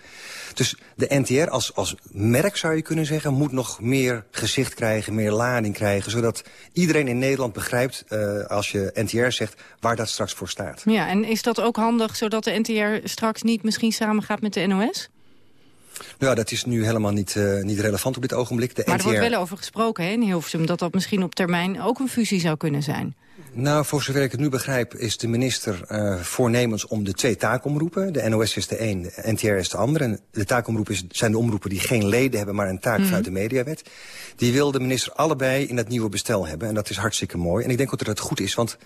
Dus de NTR als, als merk, zou je kunnen zeggen... moet nog meer gezicht krijgen, meer lading krijgen... zodat iedereen in Nederland begrijpt, uh, als je NTR zegt... waar dat straks voor staat. Ja, en is dat ook handig, zodat de NTR straks niet misschien samengaat met de NOS? Nou, dat is nu helemaal niet, uh, niet relevant op dit ogenblik. De maar NTR... er wordt wel over gesproken hè, in Hilversum... dat dat misschien op termijn ook een fusie zou kunnen zijn. Nou, voor zover ik het nu begrijp is de minister uh, voornemens om de twee taakomroepen. De NOS is de een, de NTR is de andere. En de taakomroepen zijn de omroepen die geen leden hebben, maar een taak mm. vanuit de mediawet. Die wil de minister allebei in dat nieuwe bestel hebben. En dat is hartstikke mooi. En ik denk ook dat het goed is, want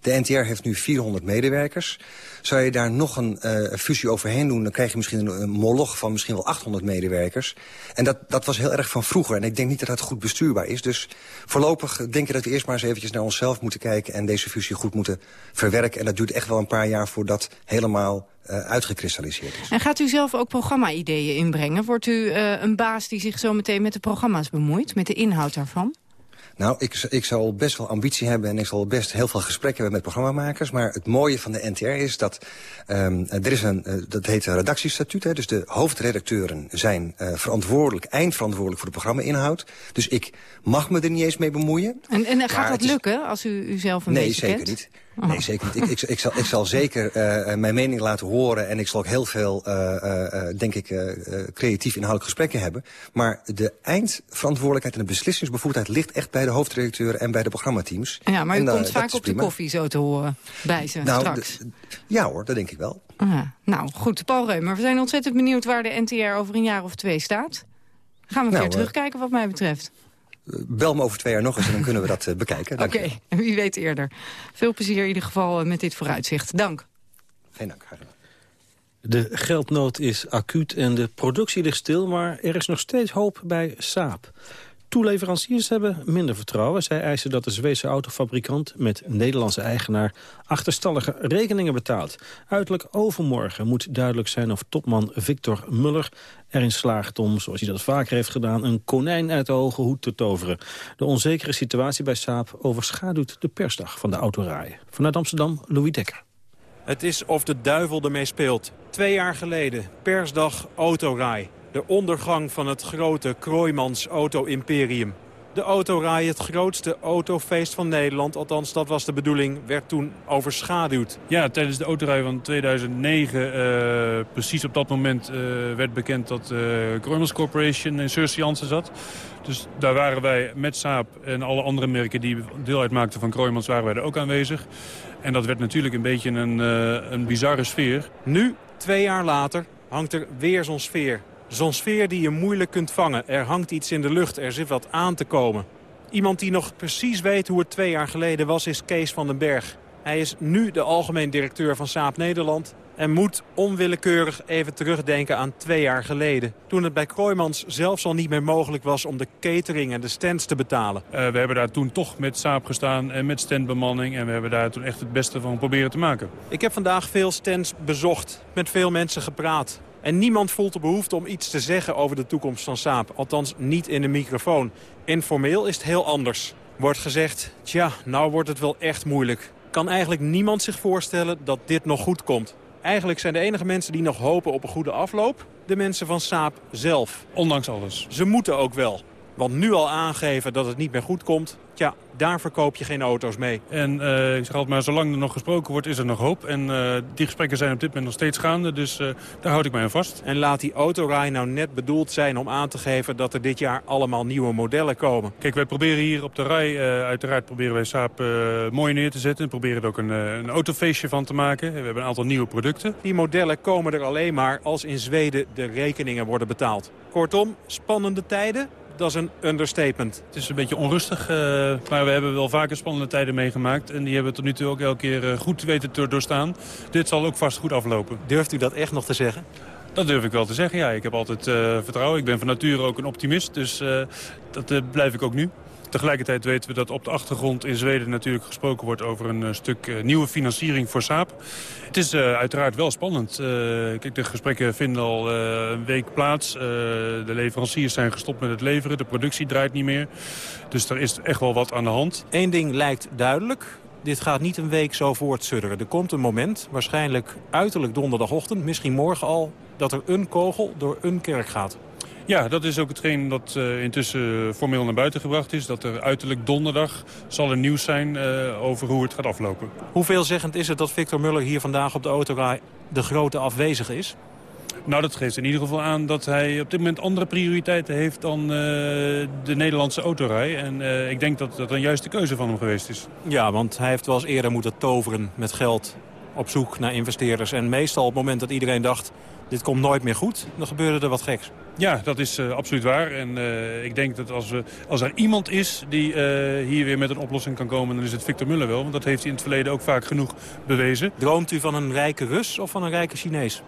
de NTR heeft nu 400 medewerkers. Zou je daar nog een uh, fusie overheen doen, dan krijg je misschien een, een moloch van misschien wel 800 medewerkers. En dat, dat was heel erg van vroeger. En ik denk niet dat dat goed bestuurbaar is. Dus voorlopig denk ik dat we eerst maar eens eventjes naar onszelf moeten kijken en deze fusie goed moeten verwerken. En dat duurt echt wel een paar jaar voordat helemaal uh, uitgekristalliseerd is. En gaat u zelf ook programma-ideeën inbrengen? Wordt u uh, een baas die zich zo meteen met de programma's bemoeit, met de inhoud daarvan? Nou, ik, ik zal best wel ambitie hebben en ik zal best heel veel gesprekken hebben met programmamakers. Maar het mooie van de NTR is dat um, er is een, uh, dat heet een redactiestatuut. Hè, dus de hoofdredacteuren zijn uh, verantwoordelijk, eindverantwoordelijk voor de programma-inhoud. Dus ik mag me er niet eens mee bemoeien. En, en gaat dat lukken als u, u zelf een nee, beetje zeker kent? niet. Nee, zeker niet. Ik, ik, ik, zal, ik zal zeker uh, mijn mening laten horen... en ik zal ook heel veel, uh, uh, denk ik, creatief inhoudelijk gesprekken hebben. Maar de eindverantwoordelijkheid en de beslissingsbevoegdheid... ligt echt bij de hoofdredacteur en bij de programmateams. Ja, maar u en, komt vaak op de koffie zo te horen bij ze nou, straks. Ja hoor, dat denk ik wel. Nou, goed, Paul Reumer. We zijn ontzettend benieuwd waar de NTR over een jaar of twee staat. Gaan we Nou, weer terugkijken wat mij betreft. Bel me over twee jaar nog eens en dan kunnen we dat bekijken. Oké, okay. wie weet eerder. Veel plezier in ieder geval met dit vooruitzicht. Dank. Geen dank, graag gedaan. De geldnood is acuut en de productie ligt stil, maar er is nog steeds hoop bij Saab. Toeleveranciers hebben minder vertrouwen. Zij eisen dat de Zweedse autofabrikant met Nederlandse eigenaar achterstallige rekeningen betaalt. Uiterlijk overmorgen moet duidelijk zijn of topman Victor Muller erin slaagt om, zoals hij dat vaker heeft gedaan, een konijn uit de hoge hoed te toveren. De onzekere situatie bij Saab overschaduwt de persdag van de autorij. Vanuit Amsterdam, Louis Dekker. Het is of de duivel ermee speelt. Twee jaar geleden, persdag autorij. De ondergang van het grote Kroijmans auto-imperium. De autorij, het grootste autofeest van Nederland, althans dat was de bedoeling, werd toen overschaduwd. Ja, tijdens de autorij van 2009, uh, precies op dat moment uh, werd bekend dat uh, Kroijmans Corporation in Jansen zat. Dus daar waren wij met Saab en alle andere merken die deel uitmaakten van Kroijmans, waren wij er ook aanwezig. En dat werd natuurlijk een beetje een, een bizarre sfeer. Nu, twee jaar later, hangt er weer zo'n sfeer. Zo'n sfeer die je moeilijk kunt vangen. Er hangt iets in de lucht, er zit wat aan te komen. Iemand die nog precies weet hoe het twee jaar geleden was, is Kees van den Berg. Hij is nu de algemeen directeur van Saab Nederland... en moet onwillekeurig even terugdenken aan twee jaar geleden. Toen het bij Kroijmans zelfs al niet meer mogelijk was... om de catering en de stands te betalen. Uh, we hebben daar toen toch met Saab gestaan en met standbemanning... en we hebben daar toen echt het beste van proberen te maken. Ik heb vandaag veel stands bezocht, met veel mensen gepraat. En niemand voelt de behoefte om iets te zeggen over de toekomst van Saab. Althans niet in de microfoon. Informeel is het heel anders. Wordt gezegd, tja, nou wordt het wel echt moeilijk. Kan eigenlijk niemand zich voorstellen dat dit nog goed komt. Eigenlijk zijn de enige mensen die nog hopen op een goede afloop... de mensen van Saab zelf. Ondanks alles. Ze moeten ook wel. Want nu al aangeven dat het niet meer goed komt... tja, daar verkoop je geen auto's mee. En uh, ik zeg altijd maar, zolang er nog gesproken wordt, is er nog hoop. En uh, die gesprekken zijn op dit moment nog steeds gaande, dus uh, daar houd ik mij aan vast. En laat die autorij nou net bedoeld zijn om aan te geven... dat er dit jaar allemaal nieuwe modellen komen. Kijk, wij proberen hier op de rij, uiteraard proberen wij Saab mooi neer te zetten. We proberen er ook een, een autofeestje van te maken. We hebben een aantal nieuwe producten. Die modellen komen er alleen maar als in Zweden de rekeningen worden betaald. Kortom, spannende tijden, dat is een understatement. Het is een beetje onrustig, uh, maar we hebben wel vaker spannende tijden meegemaakt. En die hebben we tot nu toe ook elke keer uh, goed weten te doorstaan. Dit zal ook vast goed aflopen. Durft u dat echt nog te zeggen? Dat durf ik wel te zeggen, ja. Ik heb altijd uh, vertrouwen. Ik ben van nature ook een optimist, dus dat blijf ik ook nu. Tegelijkertijd weten we dat op de achtergrond in Zweden natuurlijk gesproken wordt over een uh, stuk uh, nieuwe financiering voor Saab. Het is uh, uiteraard wel spannend. kijk, de gesprekken vinden al een week plaats. de leveranciers zijn gestopt met het leveren. De productie draait niet meer. Dus er is echt wel wat aan de hand. Eén ding lijkt duidelijk. Dit gaat niet een week zo voortsudderen. Er komt een moment, waarschijnlijk uiterlijk donderdagochtend, misschien morgen al, dat er een kogel door een kerk gaat. Ja, dat is ook hetgeen dat uh, intussen formeel naar buiten gebracht is. Dat er uiterlijk donderdag zal er nieuws zijn uh, over hoe het gaat aflopen. Hoeveelzeggend is het dat Victor Muller hier vandaag op de autorij de grote afwezige is? Nou, dat geeft in ieder geval aan dat hij op dit moment andere prioriteiten heeft dan uh, de Nederlandse autorij. En uh, ik denk dat dat een juiste keuze van hem geweest is. Ja, want hij heeft wel eens eerder moeten toveren met geld op zoek naar investeerders. En meestal op het moment dat iedereen dacht, dit komt nooit meer goed, dan gebeurde er wat geks. Ja, dat is uh, absoluut waar. En uh, ik denk dat als, we, als er iemand is die uh, hier weer met een oplossing kan komen... dan is het Victor Muller wel, want dat heeft hij in het verleden ook vaak genoeg bewezen. Droomt u van een rijke Rus of van een rijke Chinees?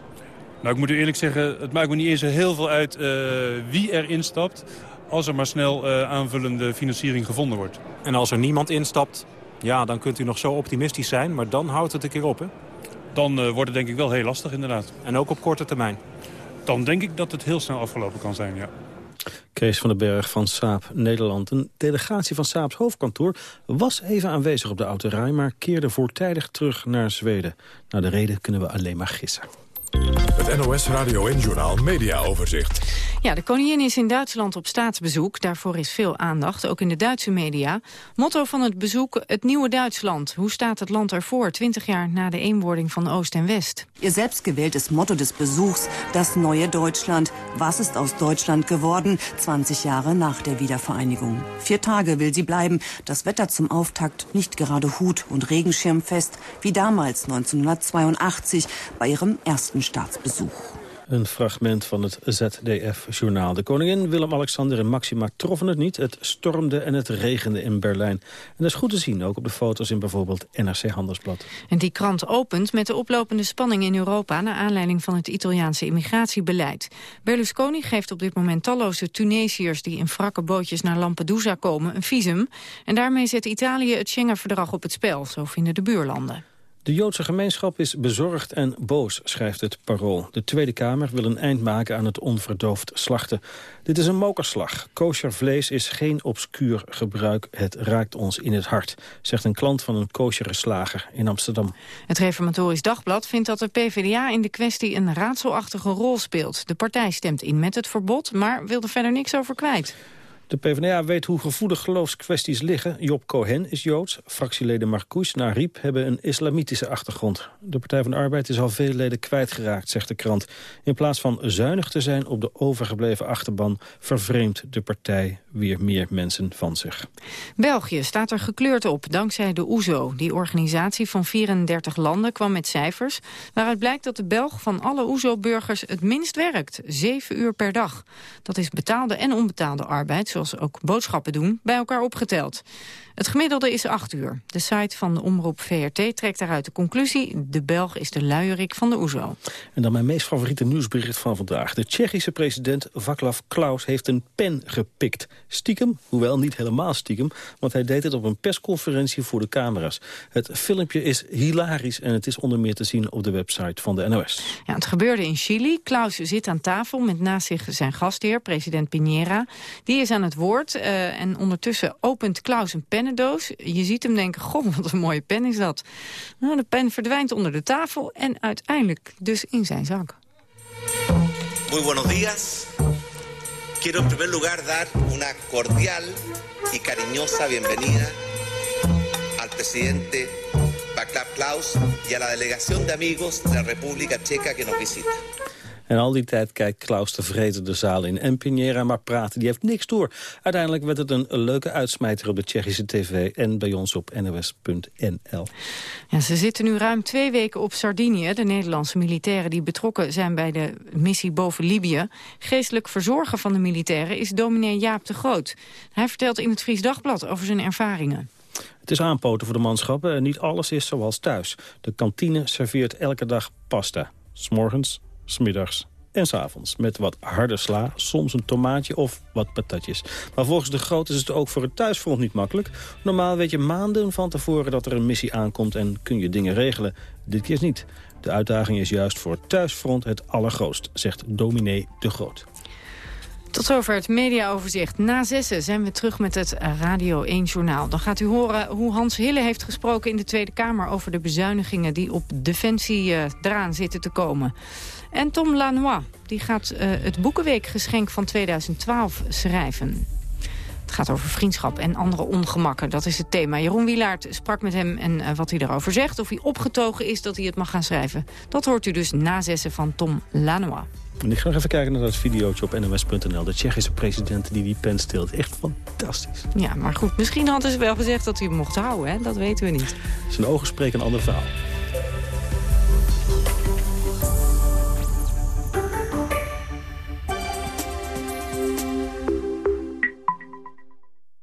Nou, ik moet u eerlijk zeggen, het maakt me niet eens heel veel uit wie er instapt... als er maar snel aanvullende financiering gevonden wordt. En als er niemand instapt, ja, dan kunt u nog zo optimistisch zijn... maar dan houdt het een keer op, hè? Dan wordt het denk ik wel heel lastig, inderdaad. En ook op korte termijn? dan denk ik dat het heel snel afgelopen kan zijn, ja. Kees van den Berg van Saab Nederland. Een delegatie van Saabs hoofdkantoor was even aanwezig op de autorij... maar keerde voortijdig terug naar Zweden. Nou, de reden kunnen we alleen maar gissen. Het NOS Radio en Journal Media Overzicht. Ja, de koningin is in Duitsland op staatsbezoek. Daarvoor is veel aandacht, ook in de Duitse media. Motto van het bezoek, het nieuwe Duitsland. Hoe staat het land ervoor, 20 jaar na de eenwording van Oost en West? Ihr selbstgewähltes Motto des Besuchs, das neue Deutschland. Was ist aus Deutschland geworden, 20 Jahre nach der Wiedervereinigung? Vier Tage will sie bleiben. Das Wetter zum Auftakt nicht gerade Hut- und Regenschirmfest, wie damals 1982 bei ihrem ersten staatsbezoek. Een fragment van het ZDF-journaal. De koningin Willem-Alexander en Maxima troffen het niet. Het stormde en het regende in Berlijn. En dat is goed te zien, ook op de foto's in bijvoorbeeld NRC Handelsblad. En die krant opent met de oplopende spanning in Europa... naar aanleiding van het Italiaanse immigratiebeleid. Berlusconi geeft op dit moment talloze Tunesiërs... die in wrakke bootjes naar Lampedusa komen, een visum. En daarmee zet Italië het Schengen-verdrag op het spel, zo vinden de buurlanden. De Joodse gemeenschap is bezorgd en boos, schrijft het Parool. De Tweede Kamer wil een eind maken aan het onverdoofd slachten. Dit is een mokerslag. Kosher vlees is geen obscuur gebruik. Het raakt ons in het hart, zegt een klant van een kosher slager in Amsterdam. Het Reformatorisch Dagblad vindt dat de PvdA in de kwestie een raadselachtige rol speelt. De partij stemt in met het verbod, maar wil er verder niks over kwijt. De PvdA weet hoe gevoelig geloofskwesties liggen. Job Cohen is Joods. Fractieleden Marcouch en Riep hebben een islamitische achtergrond. De Partij van de Arbeid is al veel leden kwijtgeraakt, zegt de krant. In plaats van zuinig te zijn op de overgebleven achterban... vervreemdt de partij weer meer mensen van zich. België staat er gekleurd op, dankzij de OESO. Die organisatie van 34 landen kwam met cijfers... waaruit blijkt dat de Belg van alle OESO-burgers het minst werkt. Zeven uur per dag. Dat is betaalde en onbetaalde arbeid zoals ook boodschappen doen, bij elkaar opgeteld. Het gemiddelde is 8 uur. De site van de omroep VRT trekt daaruit de conclusie... de Belg is de luierik van de OESO. En dan mijn meest favoriete nieuwsbericht van vandaag. De Tsjechische president Václav Klaus heeft een pen gepikt. Stiekem, hoewel niet helemaal stiekem... want hij deed het op een persconferentie voor de camera's. Het filmpje is hilarisch en het is onder meer te zien op de website van de NOS. Ja, het gebeurde in Chili. Klaus zit aan tafel met naast zich zijn gastheer, president Piñera. Die is aan het woord uh, en ondertussen opent Klaus een pen pennendoos. Je ziet hem denken, goh, wat een mooie pen is dat. Nou, de pen verdwijnt onder de tafel en uiteindelijk dus in zijn zak. Muy buenos días. Quiero en primer lugar dar una cordial y cariñosa bienvenida al presidente Václav Klaus y a la delegación de amigos de la República Checa que nos visita. En al die tijd kijkt Klaus tevreden de zaal in. En Pinera maar praten, die heeft niks door. Uiteindelijk werd het een leuke uitsmijter op de Tsjechische tv... en bij ons op nos.nl. Ja, ze zitten nu ruim twee weken op Sardinië. De Nederlandse militairen die betrokken zijn bij de missie boven Libië. Geestelijk verzorger van de militairen is dominee Jaap de Groot. Hij vertelt in het Fries Dagblad over zijn ervaringen. Het is aanpoten voor de manschappen en niet alles is zoals thuis. De kantine serveert elke dag pasta. S'morgens, smiddags en s'avonds. Met wat harde sla, soms een tomaatje of wat patatjes. Maar volgens de groot is het ook voor het thuisfront niet makkelijk. Normaal weet je maanden van tevoren dat er een missie aankomt en kun je dingen regelen. Dit keer niet. De uitdaging is juist voor het thuisfront het allergrootst, zegt dominee De Groot. Tot zover het mediaoverzicht. Na zessen zijn we terug met het Radio 1-journaal. Dan gaat u horen hoe Hans Hille heeft gesproken in de Tweede Kamer... over de bezuinigingen die op Defensie uh, eraan zitten te komen. En Tom Lanois, die gaat uh, het Boekenweekgeschenk van 2012 schrijven. Het gaat over vriendschap en andere ongemakken. Dat is het thema. Jeroen Wielaert sprak met hem en uh, wat hij daarover zegt. Of hij opgetogen is dat hij het mag gaan schrijven. Dat hoort u dus na zessen van Tom Lanois. En ik ga nog even kijken naar dat videootje op nws.nl. De Tsjechische president die die pen stilt. Echt fantastisch. Ja, maar goed. Misschien hadden ze wel gezegd dat hij hem mocht houden. Hè? Dat weten we niet. Zijn ogen spreken een ander verhaal.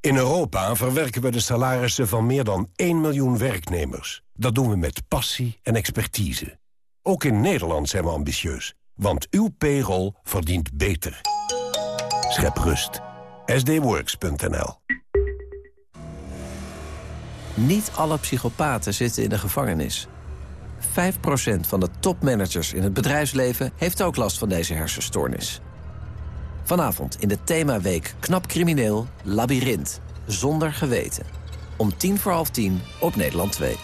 In Europa verwerken we de salarissen van meer dan 1 miljoen werknemers. Dat doen we met passie en expertise. Ook in Nederland zijn we ambitieus. Want uw payroll verdient beter. Schep rust. sdworks.nl Niet alle psychopaten zitten in de gevangenis. 5% van de topmanagers in het bedrijfsleven heeft ook last van deze hersenstoornis. Vanavond in de themaweek Knap Crimineel, Labyrinth. Zonder geweten. Om tien voor half tien op Nederland 2.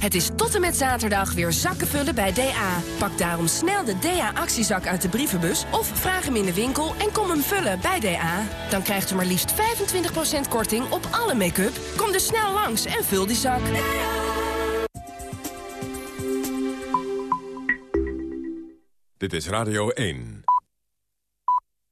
Het is tot en met zaterdag weer zakken vullen bij DA. Pak daarom snel de DA-actiezak uit de brievenbus... of vraag hem in de winkel en kom hem vullen bij DA. Dan krijgt u maar liefst 25% korting op alle make-up. Kom dus snel langs en vul die zak. Dit is Radio 1.